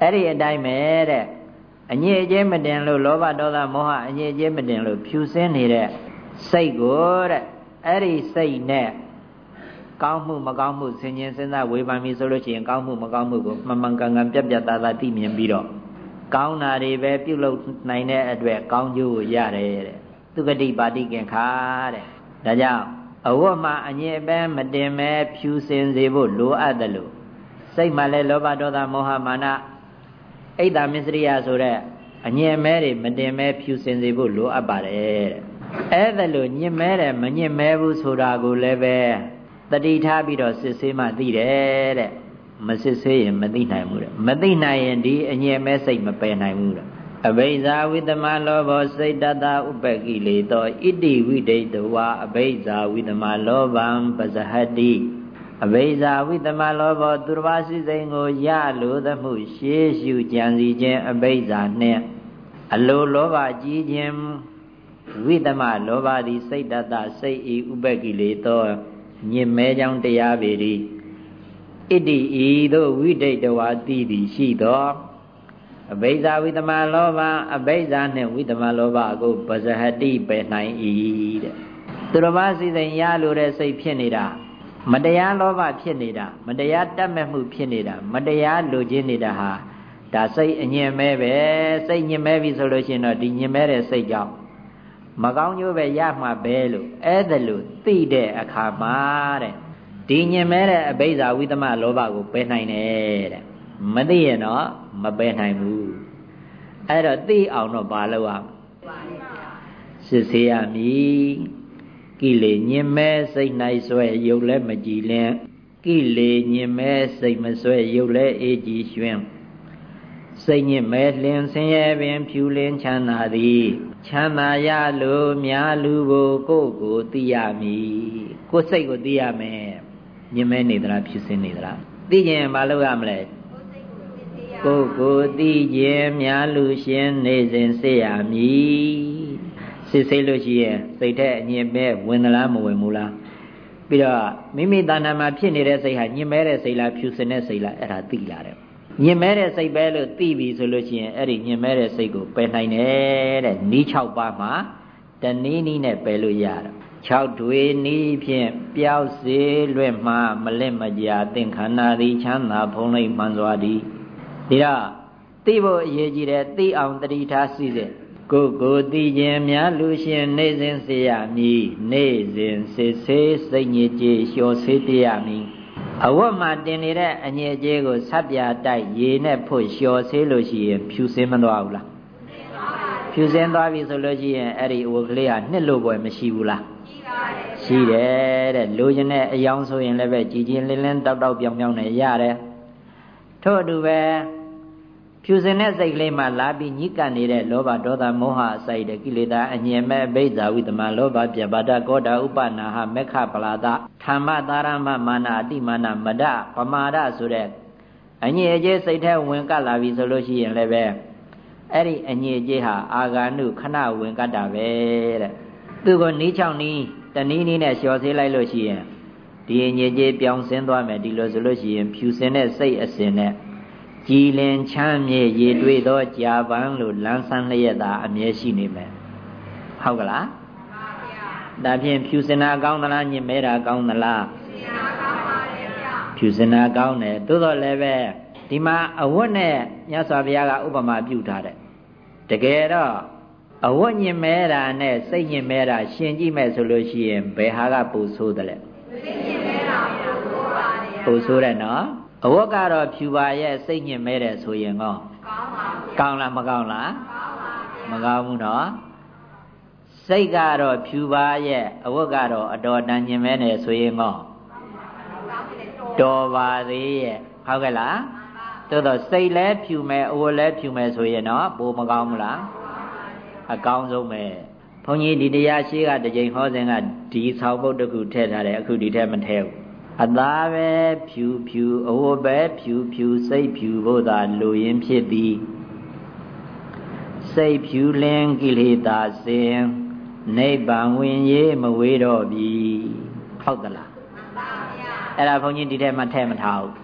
အဲ့ဒီအတိုင်းပဲတဲ့အညစ်အကြေးမတင်လို့လောဘဒေါသမောဟအညစ်အကြေးမတင်လို့ဖြူစင်းနေတဲ့စိတ်ကိုတဲ့အဲ့ဒီစိတ်နဲ့ကောင်းမှုမကောင်းမှုဆင်ញင်စဉ်းစားဝေဖန်ပြီဆိုလို့ရှိရင်ကောင်းမှုမကောင်းမှုကိုမှန်မှန်ကန်ကန်ပြတ်ပြတ်သားသားသိမြင်ပြီးတော့ကောင်းတာတွေပဲပြုလုပ်နိုင်တဲ့အတွက်ကောင်းကျိုးကိုရတယ်တဲ့ သူကတိပါတိကင်ခါတဲ့ဒါကြောင့်အဝတ်မှာအငြင်းပဲမတင်မဲဖြူစင်စေဖို့လိုအပ်တယ်လို့စိတ်မှလည်းလောဘဒေါသမောဟမာနအိတ်တာမစ္စရိယဆိုတဲ့အငြင်းမဲတွေမတင်မဲဖြူစင်စေဖို့လိုအပ်ပါတယ်တဲ့အဲ့ဒါလို့ညင်မဲတယ်မညင်မဲဘူးဆိုတာကိုလည်းပဲတတိထားပြီးတော့စစ်ဆေးမှသိတယ်တဲ့မစစ်ဆေးရင်မသိနိုင်ဘူးတဲ့မသိနိုင်ရင်ဒီအညင်မဲစိတ်မပယ်နိုင်ဘူးတဲ့ အဘိဇာဝိသမလောဘောစိတ်တတဥပကိလေသောဣတိဝိဒိတဝါအဘိဇာဝိသမလောဘံပဇဟတိအဘိဇာဝိသမလောဘောသူတော်ဘာစိစိန်ကိုရလိုသမှု ရှေးရှုကြံစီခြင်းအဘိဇာနှင့်အလိုလောဘကြီးခြင်းဝိသမလောဘသည်စိတ်တတစိတ်ဤဥပကိလေသောညင်မဲကြောင့်တရားပေ၏ဣတိဤသို့ဝိဒိတဝါတိသည်ရှိသော အဘိဇာဝိသမလောဘအဘိဇာနှင့်ဝိသမလောဘကိုပဇဟတိပယ်နိုင်၏တဲ့သူတော်ဘာစီစဉ်ရလိုတဲ့စိတ်ဖြစ်နေတာမတရားလောဘဖြစ်နေတာမတရားတတ်မဲ့မှုဖြစ်နေတာမတရားလိုချင်နေတာဟာဒါစိတ်အညင်မဲပဲစိတ်ညင်မဲပြီဆိုလို့ရှိရင်တော့ဒီညင်မဲတဲ့စိတ်ကြောင့်မကောင်းကျိုးပဲရမှာပဲလို့အဲ့ဒါလို့သိတဲ့အခါမှာတဲ့ဒီညင်မဲတဲ့အဘိဇာဝိသမလောဘကိုပယ်နိုင်တယ်တဲ့ မသိရင်တော့မပယ်နိုင်ဘူးအဲ့တော့သိအောင်တော့ဘာလုပ်ရမလဲစစ်ဆေးရမည်ကိလေညင်မဲစိတ်၌ဆွဲရုပ်လည်းမကြည်လင်းကိလေညင်မဲစိတ်မဆွဲရုပ်လည်းအေးကြည်ရွှင်စိတ်ညစ်မဲ့လင်ဆင်းရဲပင်ဖြူလင်းချမ်းသာသည်ချမ်းသာရလို့များလူကိုကိုယ့်ကိုသိရမည်ကိုယ်စိတ်ကိုသိရမယ်ညစ်မဲ့နေသလားဖြူစင်နေသလားသိရင်မလုပ်ရမလဲ ကိုယ်ကိုသိခြင်းများလူရှင်နေစဉ်စေရမည်စစ်ဆေးလို့ရှိရင်စိတ်ထဲအညစ်မဲ့ဝင်သလားမဝင်ဘူးလားပြီးတော့မိမိတဏ္ဍာမှာဖြစ်နေတဲ့စိတ်ဟာညင်မဲတဲ့စိတ်လားဖြူစင်တဲ့စိတ်လားအဲ့ဒါသိလာတယ်ညင်မဲတဲ့စိတ်ပဲလို့သိပြီဆိုလို့ရှိရင်အဲ့ဒီညင်မဲတဲ့စိတ်ကိုပယ်နိုင်တယ်တဲ့နီး6ပါးမှာတနည်းနည်းနဲ့ပယ်လို့ရတာ6တွေနီးဖြင့်ပျောက်စေလွဲ့မှမလက်မကြာသင်္ခန္ဓာသည်ချမ်းသာဖုံးလိမ့်မှန်စွာသည် ဒါတော့သိဖို့အရေးကြီးတယ်သိအောင်တတိထားစီစဉ်ကိုကိုသိခြင်းများလူရှင်နေစဉ်စေရမည်နေစဉ်စစ်ဆေးစိတ်ညစ်ကြေးလျှော်ဆေးပြရမည်အဝတ်မှာတင်နေတဲ့အညစ်အကြေးကိုဆက်ပြတိုက်ရေနဲ့ဖို့လျှော်ဆေးလို့ရှိရင်ဖြူစင်းမသွားဘူးလားဖြူစင်းသွားပြီဆိုလို့ရှိရင်အဲ့ဒီအဝတ်ကလေးဟာနှစ်လို့ပွဲမရှိဘူးလားရှိတယ်တဲ့လိုချင်တဲ့အယောင်ဆိုရင်လည်းပဲကြည်ကြည်လင်းလင်းတောက်တောက်ပြောင်ပြောင်နဲ့ရတယ်ထို့အတူပဲ ဖြူစင်တဲ့စိတ်ကလေးမှလာပြီးညှိကပ်နေတဲ့လောဘဒေါသမောဟအစိုက်တဲ့ကိလေသာအငြင်းမဲ့ဘိဇာဝိတမလောဘပြပါဒကောတာဥပနာဟမေခပလာဒဓမ္မတာရမမာနအတိမာနမဒပမာဒဆိုတဲ့အငြင်းအကျေးစိတ်ထဲဝင်ကပ်လာပြီဆိုလို့ရှိရင်လည်းပဲအဲ့ဒီအငြင်းအကျေးဟာအာဂာနုခဏဝင်ကပ်တာပဲတဲ့သူကနီးချောင်းနီးတနည်းနည်းနဲ့လျှော်ဆေးလိုက်လို့ရှိရင်ဒီအငြင်းအကျေးပြောင်းဆင်းသွားမယ်ဒီလိုဆိုလို့ရှိရင်ဖြူစင်တဲ့စိတ်အစဉ်နဲ့ ကြည်လင်ချမ်းမြေရေတွေ့သောကြာပန်းလို့လန်းဆန်းလျက်သာအမြဲရှိနေမယ်ဟုတ်ကလားဒါဖြင့်ဖြူစင်တာကောင်းသလားညင်မဲတာကောင်းသလားဖြူစင်တာကောင်းတယ်သို့တော်လည်းပဲဒီမှာအဝတ်နဲ့မြတ်စွာဘုရားကဥပမာပြုထားတယ်တကယ်တော့အဝတ်ညင်မဲတာနဲ့စိတ်ညင်မဲတာရှင်ကြည့်မဲ့ဆိုလို့ရှိရင်ဘယ်ဟာကပူဆိုးတယ်လဲစိတ်ညင်မဲတာပူဆိုးပါတယ်ပူဆိုးတယ်နော် အဝတ်ကတော့ဖြူပါရဲ့စိတ်ညစ်မဲတယ်ဆိုရင်ကောကောင်းပါဘူးကောင်းလားမကောင်းလားကောင်းပါဘူးမကောင်းဘူးနော်စိတ်ကတော့ဖြူပါရဲ့အဝတ်ကတော့အတော်တန်ညင်မဲတယ်ဆိုရင်ကောတော်ပါသေးရဲ့ဟုတ်ကဲ့လားသို့တော့စိတ်လည်းဖြူမယ်အဝတ်လည်းဖြူမယ်ဆိုရင်တော့ဘိုးမကောင်းဘူးလားအကောင်းဆုံးပဲဘုန်းကြီးဒီတရားရှိကတစ်ကြိမ်ဟောစဉ်ကဒီဆောက်ပုတ်တစ်ခုထည့်ထားတယ်အခုဒီထက်မထည့်ဘူး အသားပဲဖြူဖြူအဝတ်ပဲဖြူဖြူစိတ်ဖြူဖို့သာလိုရင်းဖြစ်သည်စိတ်ဖြူလင်းကိလေသာစင်နိဗ္ဗာန်ဝင်ရေးမဝေးတော့ပြီဟုတ်သလားအဲ့ဒါဘုန်းကြီးဒီထဲမှာထဲမထားဘူး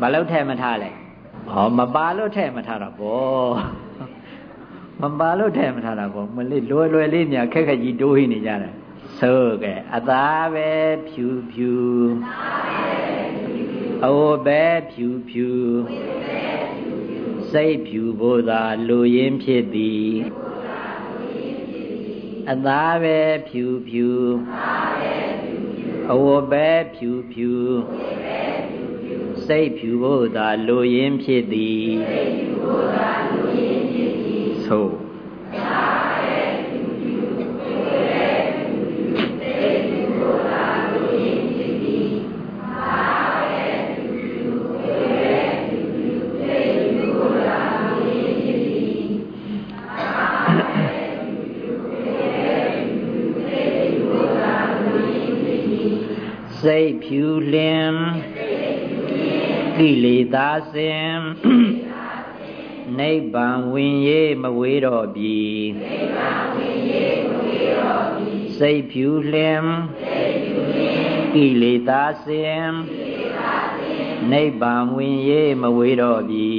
ဘာလို့ထဲမထားလဲဟောမပါလို့ထဲမထားတော့ဗောမပါလို့ထဲမထားတာဗောမလေးလွယ်လွယ်လေးများခက်ခက်ကြီးတိုးဟိနေကြတယ် ဆိုကဲအသားပဲဖြူဖြူအဝတ်ပဲဖြူဖြူစိတ်ဖြူဖို့သာလူရင်းဖြစ်သည်အသားပဲဖြူဖြူအဝတ်ပဲဖြူဖြူစိတ်ဖြူဖို့သာလူရင်းဖြစ်သည်ဆို ကိလေသာစင်နိဗ္ဗာန်ဝင်ရေးမဝေးတော့ပြီနိဗ္ဗာန်ဝင်ရေးမဝေးတော့ပြီစိတ်ဖြူလင်ကိလေသာစင်နိဗ္ဗာန်ဝင်ရေးမဝေးတော့ပြီ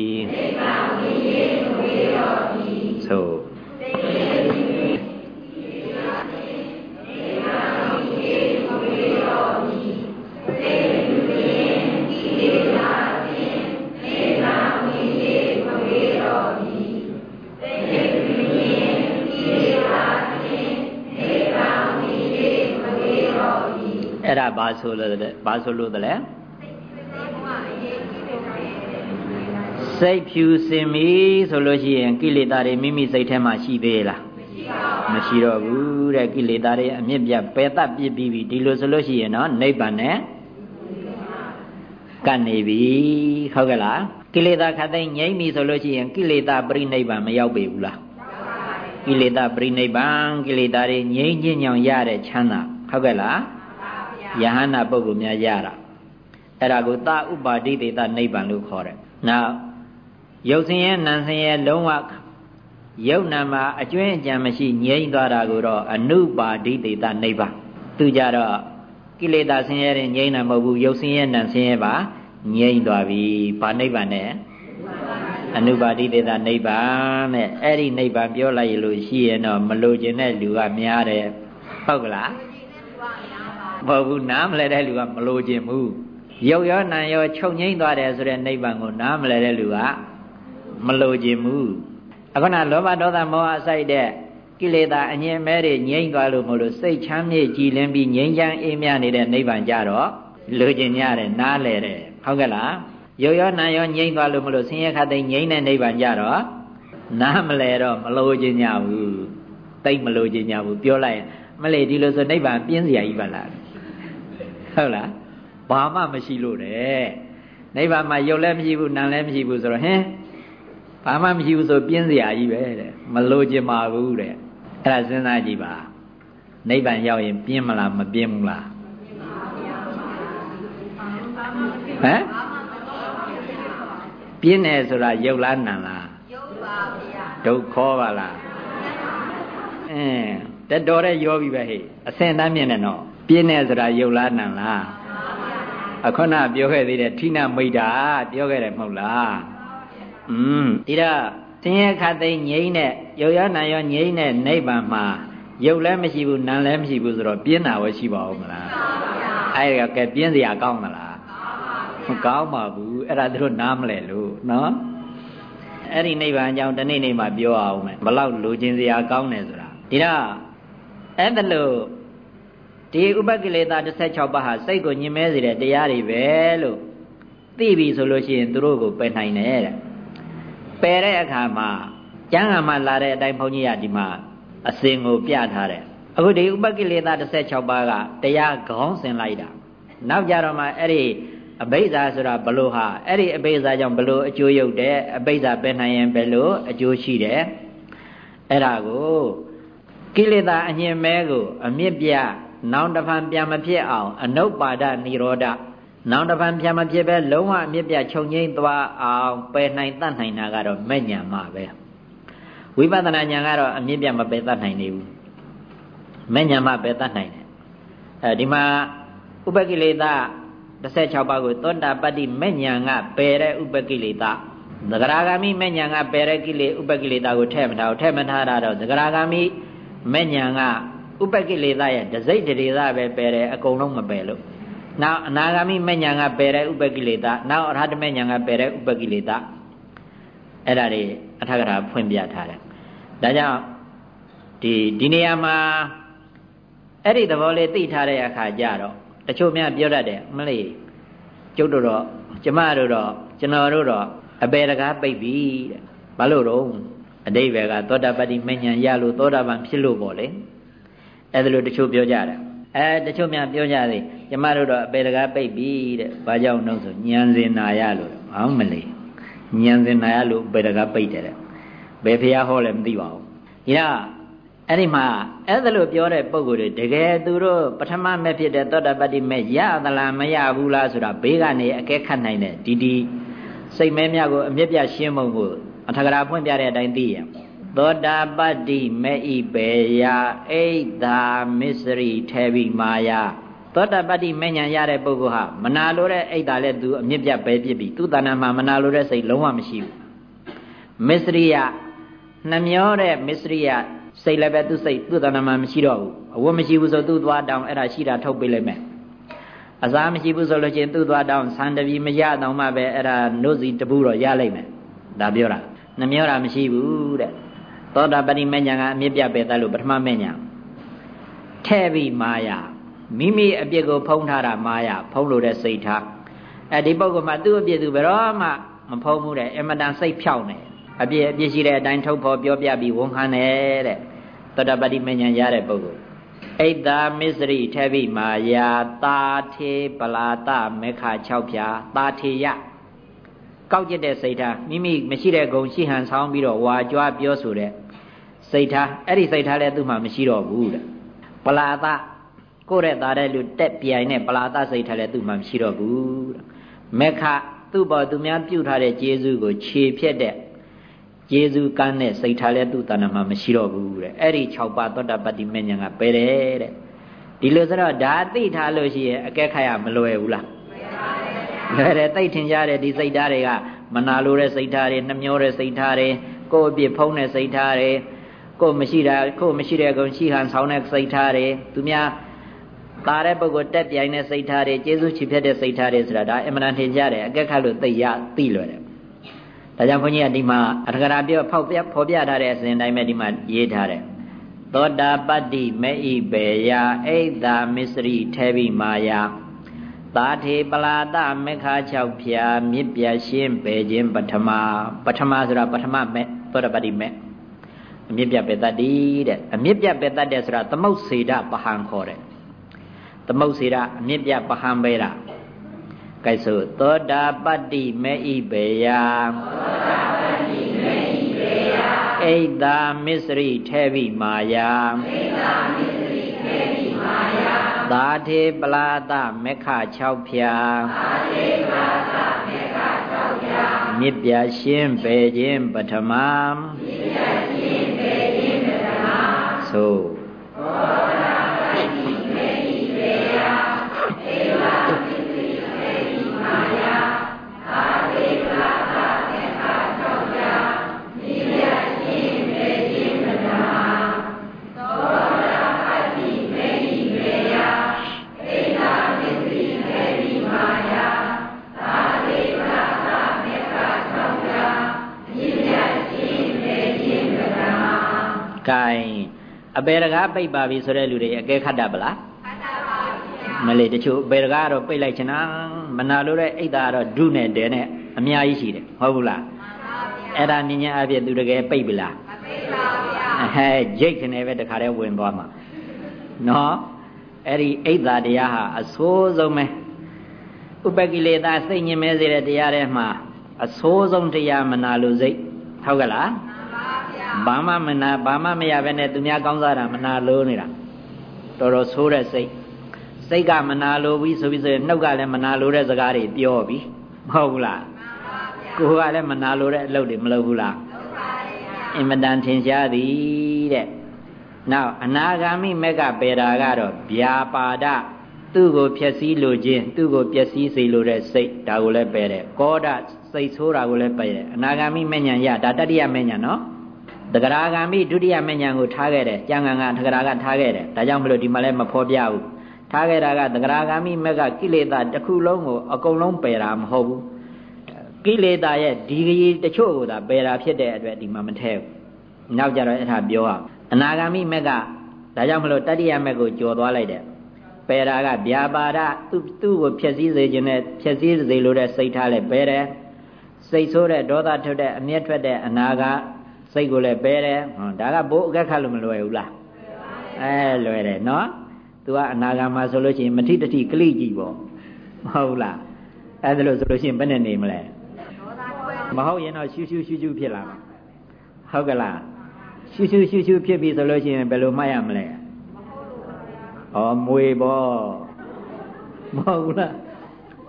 ဘာဆိုလို့လဲဘာဆိုလို့လဲစိတ်ဖြူစင်ပြီဆိုလို့ရှိရင်ကိလေသာတွေမိမိစိတ်ထဲမှာရှိသေးလားမရှိတော့ဘူးတဲ့ကိလေသာတွေအမြင့်ပြပယ်တတ်ပြစ်ပြီးပြီဒီလိုဆိုလို့ရှိရင်တော့နိဗ္ဗာန်နဲ့ကတ်နေပြီဟုတ်ကဲ့လားကိကိလေသာခတ်သိမ်းငြိမ့်ပြီဆိုလို့ရှိရင်ကိလေသာပြိနိဗ္ဗာန်မရောက်ပေဘူးလားကိလေသာပြိနိဗ္ဗာန်ကိလေသာတွေငြိမ့်ခြင်းကြောင့်ရတဲ့ချမ်းသာဟုတ်ကဲ့လား ယဟန္တာပုဂ္ဂိုလ်များရတာအဲ့ဒါကိုသာဥပါတိတေသနိဗ္ဗာန်လို့ခေါ်တယ်နောက်ရုပ်ဆင်းရဲနာမ်ဆင်းရဲလုံးဝယုတ်နာမှာအကျွင်းအကြံမရှိငြိမ့်သွားတာကိုတော့အနုပါတိတေသနိဗ္ဗာန်သူကြတော့ကိလေသာဆင်းရဲတဲ့ငြိမ့်တာမဟုတ်ဘူးရုပ်ဆင်းရဲနာမ်ဆင်းရဲပါငြိမ့်သွားပြီဘာနိဗ္ဗာန်နဲ့အနုပါတိတေသနိဗ္ဗာန်နဲ့အဲ့ဒီနိဗ္ဗာန်ပြောလိုက်ရလို့ရှိရင်တော့မလိုချင်တဲ့လူကများတယ်ဟုတ်ကလား မဟုတ်ဘူးနားမလဲတဲ့လူကမလိုချင်ဘူးရုပ်ရောနာရောချုပ်ငိမ့်သွားတယ်ဆိုတဲ့နိဗ္ဗာန်ကိုနားမလဲတဲ့လူကမလိုချင်ဘူးအခုနလောဘဒေါသမောဟစိုက်တဲ့ကိလေသာအငြင်းမဲတွေငြိမ့်သွားလို့မလို့စိတ်ချမ်းမြေ့ကြည်လင်းပြီးငြိမ်းချမ်းအေးမြနေတဲ့နိဗ္ဗာန်ကြတော့လိုချင်ကြတယ်နားလဲတယ်ဟုတ်ကဲ့လားရုပ်ရောနာရောငြိမ့်သွားလို့မလို့ဆင်းရဲခတ်သိငြိမ့်တဲ့နိဗ္ဗာန်ကြတော့နားမလဲတော့မလိုချင်ကြဘူးတိတ်မလိုချင်ကြဘူးပြောလိုက်မလေဒီလိုဆိုနိဗ္ဗာန်ပြင်းစရာကြီးပါလား ဟုတ်လားဘာမှမရှိလို့တဲ့နိဗ္ဗာန်မှာရုပ်လည်းမရှိဘူးနာမ်လည်းမရှိဘူးဆိုတော့ဟင်ဘာမှမရှိဘူးဆိုပြင်းစရာကြီးပဲတဲ့မလိုချင်ပါဘူးတဲ့အဲ့ဒါစဉ်းစားကြည့်ပါနိဗ္ဗာန်ရောက်ရင်ပြင်းမလားမပြင်းဘူးလားဟမ်ပြင်းတယ်ဆိုတာရုပ်လားနာမ်လားရုပ်ပါဗျာဒုက္ခပါလားအင်းတတော်တဲ့ရောပြီပဲဟဲ့အစင်တမ်းမြင်တယ်နော် ပြင်းတယ်ဆိုတာရုပ်လားနာမ်လားအခုနပြောခဲ့သေးတယ်ဌိနမိတ်တာပြောခဲ့တယ်မဟုတ်လားอืมဒီတော့သင်ရဲ့ခတ်သိမ်းငြိမ့်တဲ့ရုပ်ရနာရောငြိမ့်တဲ့နိဗ္ဗာန်မှာရုပ်လည်းမရှိဘူးနာမ်လည်းမရှိဘူးဆိုတော့ပြင်းတာဝဲရှိပါဦးမလားအဲ့ဒါကဲပြင်းစရာကောင်းမလားမကောင်းပါဘူးအဲ့ဒါသူတို့နားမလဲလို့နော်အဲ့ဒီနိဗ္ဗာန်အကြောင်းတနေ့နေ့မှပြောအောင်မယ်ဘလောက်လိုချင်စရာကောင်းတယ်ဆိုတာဒီတော့အဲ့ဒါလို့ ဒီဥပကိလေသာ16ပါးဟာစိတ်ကိုညင်မဲစေတဲ့တရားတွေပဲလို့သိပြီဆိုလို့ရှိရင်သူတို့ကိုပယ်နိုင်တယ်တဲ့ပယ်တဲ့အခါမှာကျမ်းဂန်မှာလာတဲ့အတိုင်းဘုန်းကြီးကဒီမှာအစဉ်ကိုပြထားတယ်အခုဒီဥပကိလေသာ16ပါးကတရားခေါင်းစဉ်လိုက်တာနောက်ကြတော့မှအဲ့ဒီအဘိဇာဆိုတာဘလို့ဟာအဲ့ဒီအဘိဇာကြောင့်ဘလို့အကျိုးရုပ်တယ်အဘိဇာပယ်နိုင်ရင်ဘယ်လိုအကျိုးရှိတယ်အဲ့ဒါကိုကိလေသာအညင်မဲကို အမြင့်ပြ နောင်တဖန်ပြန်မဖြစ်အောင်အနုပ္ပါဒនិရောဓနောင်တဖန်ပြန်မဖြစ်ပဲလုံးဝအမြင့်ပြခြုံငိမ့်သွားအောင်ပယ်နိုင်တတ်နိုင်တာကတော့မဲ့ညာမှာပဲဝိပဿနာဉာဏ်ကတော့အမြင့်ပြမပယ်တတ်နိုင်နေဘူးမဲ့ညာမှာပယ်တတ်နိုင်တယ်အဲဒီမှာဥပကိလေသာ16ပါးကိုသောတာပတ္တိမဲ့ညာကပယ်တဲ့ဥပကိလေသာသဂရာဂ ामि မဲ့ညာကပယ်တဲ့ကိလေဥပကိလေသာကိုထဲ့မထားဘူးထဲ့မထားတာတော့သဂရာဂ ामि မဲ့ညာက ဥပကိလေသာရဲ့ဒစိတ်တရေသာပဲပယ်တယ်အကုန်လုံးမပယ်လို့နောက်အနာဂ ामि မဲ့ညာကပယ်တဲ့ဥပကိလေသာနောက်အရဟတမဲ့ညာကပယ်တဲ့ဥပကိလေသာအဲ့ဒါတွေအထကရာဖွင့်ပြထားတယ်ဒါကြောင့်ဒီဒီနေရာမှာအဲ့ဒီသဘောလေးသိထားတဲ့အခါကျတော့တချို့များပြောတတ်တယ်မလေးကျုပ်တို့တော့ကျမတို့တော့ကျွန်တော်တို့တော့အပေတကားပိတ်ပြီတဲ့ဘာလို့တော့အတိဘယ်ကသောတာပတ္တိမဉ္ဇဉ်ရလို့သောတာပန်ဖြစ်လို့ပေါ့လေ အဲ့ဒါလို့တချို့ပြောကြတယ်အဲတချို့များပြောကြသေးကျမတို့တော့အပေတကားပိတ်ပြီတဲ့ဘာကြောင့်လို့ဆိုဉာဏ်စင်နာရလို့ဟောမလေးဉာဏ်စင်နာရလို့အပေတကားပိတ်တယ်တဲ့ဘယ်ဖះဟောလဲမသိပါဘူးဒါအဲ့ဒီမှာအဲ့ဒါလို့ပြောတဲ့ပုံကိုယ်တွေတကယ်သူတို့ပထမမဲ့ဖြစ်တဲ့သောတာပတ္တိမဲ့ရသလားမရဘူးလားဆိုတာဘေးကနေအကဲခတ်နိုင်တဲ့ဒီဒီစိတ်မဲမြကိုအမြင့်ပြရှင်းပုံကိုအထကရာဖွင့်ပြတဲ့အတိုင်းသိရ သောတာပတ္တိမဲ့ဤပေယအိဒါမစ္စရိထေဘိမာယာသောတာပတ္တိမဲ့ညာရတဲ့ပုဂ္ဂိုလ်ဟာမနာလိုတဲ့အိဒါလည်းသူအမြင့်ပြပဲဖြစ်ပြီသူတဏ္ဍာမှာမနာလိုတဲ့စိတ်လုံးဝမရှိဘူးမစ္စရိယနှမျောတဲ့မစ္စရိယစိတ်လည်းပဲသူ့စိတ်သူ့တဏ္ဍာမှာမရှိတော့ဘူးအဝတ်မရှိဘူးဆိုသူ့သွားတောင်းအဲ့ဒါရှိတာထုတ်ပေးလိုက်မယ်အစားမရှိဘူးဆိုလို့ချင်းသူ့သွားတောင်းဆန်တပြီမရတော့မှပဲအဲ့ဒါနှုတ်စီတပူတော့ရလိုက်မယ်ဒါပြောတာနှမျောတာမရှိဘူးတဲ့ သောတာပတိမညာကအမြင့်ပြပဲတတ်လို့ပထမမညာထဲ့ပြီးမာယာမိမိအပြစ်ကိုဖုံးထားတာမာယာဖုံးလို့တဲ့စိတ်ထားအဲဒီပုဂ္ဂိုလ်မှာသူ့အပြစ်သူဘယ်တော့မှမဖုံးဘူးတဲ့အမတန်စိတ်ဖြောက်နေအပြစ်အပြစ်ရှိတဲ့အတိုင်းထုတ်ဖော်ပြောပြပြီးဝန်ခံတယ်တဲ့သောတာပတိမညာရတဲ့ပုဂ္ဂိုလ်အိတ်တာမစ္စရိထေဘိမာယာတာထေပလာတမေခ6ဖြာတာထေယကောက်ကျက်တဲ့စိတ်ထားမိမိမရှိတဲ့ဂုံရှိဟန်ဆောင်းပြီးတော့ဝါကြွားပြောဆိုတဲ့ စိတ်ထားအဲ့ဒီစိတ်ထားလည်းသူ့မှာမရှိတော့ဘူးတဲ့ပလာသကိုယ့်ရဲ့သားတဲ့လူတက်ပြိုင်နဲ့ပလာသစိတ်ထားလည်းသူ့မှာမရှိတော့ဘူးတဲ့မက္ခသူ့ဘောသူများပြုထားတဲ့ကျေးဇူးကိုခြေဖြတ်တဲ့ကျေးဇူးကမ်းတဲ့စိတ်ထားလည်းသူ့တဏ္ဍမှာမရှိတော့ဘူးတဲ့အဲ့ဒီ6ပါးသောတာပတ္တိမဉ္ဇဉ်ကပယ်တယ်တဲ့ဒီလိုဆိုတော့ဒါသိထားလို့ရှိရင်အကဲခတ်ရမလွယ်ဘူးလားလွယ်တယ်သိထင်ကြတယ်ဒီစိတ်ဓာတ်တွေကမနာလိုတဲ့စိတ်ဓာတ်တွေနှမျောတဲ့စိတ်ဓာတ်တွေကိုယ့်အပြစ်ဖုံးတဲ့စိတ်ဓာတ်တွေ ကိုယ်မရှိတာကိုယ်မရှိတဲ့ကုံရှိဟန်ဆောင်းတဲ့စိတ်ဓာတ်တွေသူများပါတဲ့ပုဂ္ဂိုလ်တက်ပြိုင်တဲ့စိတ်ဓာတ်တွေကျေးဇူးချီဖြတ်တဲ့စိတ်ဓာတ်တွေဆိုတာဒါအမှန်တန်ထင်ကြတယ်အကဲခတ်လို့သိရသိလွယ်တယ်ဒါကြောင့်ဘုန်းကြီးကဒီမှာအထကရာပြောဖောက်ပြဖော်ပြထားတဲ့အစဉ်တိုင်းပဲဒီမှာရေးထားတယ်သောတာပတ္တိမေဣဘေယအိဒါမစ္စရိထေဘိမာယာသာထေပလာတမေခါ6ဖြာမြစ်ပြရှင်းပေခြင်းပထမပထမဆိုတာပထမမေသောတာပတ္တိမေ အမြစ်ပြပေတတ်တိတဲ့အမြစ်ပြပေတတ်တဲ့ဆိုတာသမုတ်စေတပဟံခေါ်တယ်သမုတ်စေတအမြစ်ပြပဟံပဲတာကဲဆိုသောတာပတ္တိမေဣဘေယသောတာပတ္တိမေဣဘေယဣဒ္ဓမစ္စရိထေဘိမာယာဣဒ္ဓမစ္စရိထေဘိမာယာသာထေပလာတမေခ6ဖြာသာထေပလာတမေခ6ဖြာမြစ်ပြရှင်းပေခြင်းပထမမြစ်ပြရှင်းပေခြင်းပထ မ အပေရကားပိတ်ပါပြီဆိုတဲ့လူတွေအကဲခတ်တတ်ပလားခတ်တတ်ပါဘူးမလေးတချို့အပေရကားတော့ပိတ်လိုက်ချင်တာမနာလို့တဲ့အိတ်သားတော့ဒုနဲ့တဲနဲ့အများကြီးရှိတယ်ဟုတ်ဘူးလားမှန်ပါဗျာအဲ့ဒါမြင်ညာအပြည့်သူတကယ်ပိတ်ပြီလားမပိတ်ပါဗျာဟဲ့ဂျိတ်ကနေပဲတခါတည်းဝင်သွားမှာနော်အဲ့ဒီအိတ်သားတရားဟာအဆိုးဆုံးပဲဥပကိလေသာစိတ်ညင်မဲစေတဲ့တရားတွေမှာအဆိုးဆုံးတရားမနာလို့စိတ်ဟုတ်ကလား ဘာမှမနာဘာမှမရဘဲနဲ့သူများကောင်းစားတာမနာလို့နေတာတော်တော်ဆိုးတဲ့စိတ်စိတ်ကမနာလို့ပြီဆိုပြီးဆိုရင်နှုတ်ကလည်းမနာလို့တဲ့စကားတွေပြောပြီမဟုတ်ဘူးလားကိုယ်ကလည်းမနာလို့တဲ့အလုပ်တွေမလုပ်ဘူးလားအင်မတန်ထင်ရှားသည်တဲ့နောက်အနာဂါမိမက်ကပေတာကတော့ဗျာပါဒသူ့ကိုဖြည့်ဆည်းလိုခြင်းသူ့ကိုပျက်စီးစေလိုတဲ့စိတ်ဒါကိုလည်းပယ်တယ်ကောဒစိတ်ဆိုးတာကိုလည်းပယ်တယ်အနာဂါမိမဉ္ဇဉ်ရဒါတတ္တိယမဉ္ဇဉ်နော် တဂရာဂာမိဒုတိယမဉ္ဇဉ်ကိုထားခဲ့တယ်ကျန်ကန်ကတဂရာကထားခဲ့တယ်ဒါကြောင့်မလို့ဒီမှာလည်းမဖော်ပြဘူးထားခဲ့တာကတဂရာဂာမိမက်ကကိလေသာတစ်ခုလုံးကိုအကုန်လုံးပယ်တာမဟုတ်ဘူးကိလေသာရဲ့ဒီကြီးတချို့ကိုသာပယ်တာဖြစ်တဲ့အတွက်ဒီမှာမထဲဘူးနောက်ကြတော့အဲ့ဒါပြောအောင်အနာဂာမိမက်ကဒါကြောင့်မလို့တတိယမက်ကိုကြော်သွားလိုက်တယ်ပယ်တာကဗျာပါဒသူ့သူ့ကိုဖြည့်ဆည်းစေခြင်းနဲ့ဖြည့်ဆည်းစေလိုတဲ့စိတ်ထားလဲပယ်တယ်စိတ်ဆိုးတဲ့ဒေါသထွက်တဲ့အမျက်ထွက်တဲ့အနာဂါ စိတ်ကိုလည်းပယ်တယ်ဟောဒါကဘိုးအကက်ခတ်လို့မလွယ်ဘူးလားအဲလွယ်တယ်နော်သူကအနာဂါမှာဆိုလို့ရှိရင်မထိတတိကလိကြည့်ပေါ့မဟုတ်လားအဲဒါလို့ဆိုလို့ရှိရင်ဘယ်နဲ့နေမလဲမဟုတ်ရင်တော့ရှူးရှူးရှူးရှူးဖြစ်လာမှာဟုတ်ကလားရှူးရှူးရှူးရှူးဖြစ်ပြီဆိုလို့ရှိရင်ဘယ်လိုမှတ်ရမလဲဩမွေပေါ့မဟုတ်လား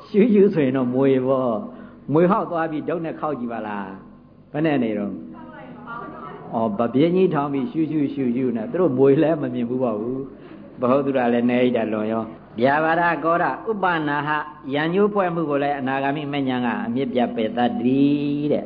ရှူးရှူးဆိုရင်တော့မွေပေါ့မွေဟောက်သွားပြီးဒုတ်နဲ့ခောက်ကြည့်ပါလားဘယ်နဲ့နေတော့ ဩဗပြင်းကြီးထောင်းပြီးရှူးရှူးရှူးရှူးနဲ့သူတို့မွေလဲမမြင်ဘူးပါဘူးဘဟုတုရလည်းနေဣတာလွန်ရောဗျာပါဒကောရဥပနာဟယံညိုးဖွဲ့မှုကိုလည်းအနာဂါမိမဉ္ဇဏ်ကအမြင့်ပြပယ်တတ်သည်တဲ့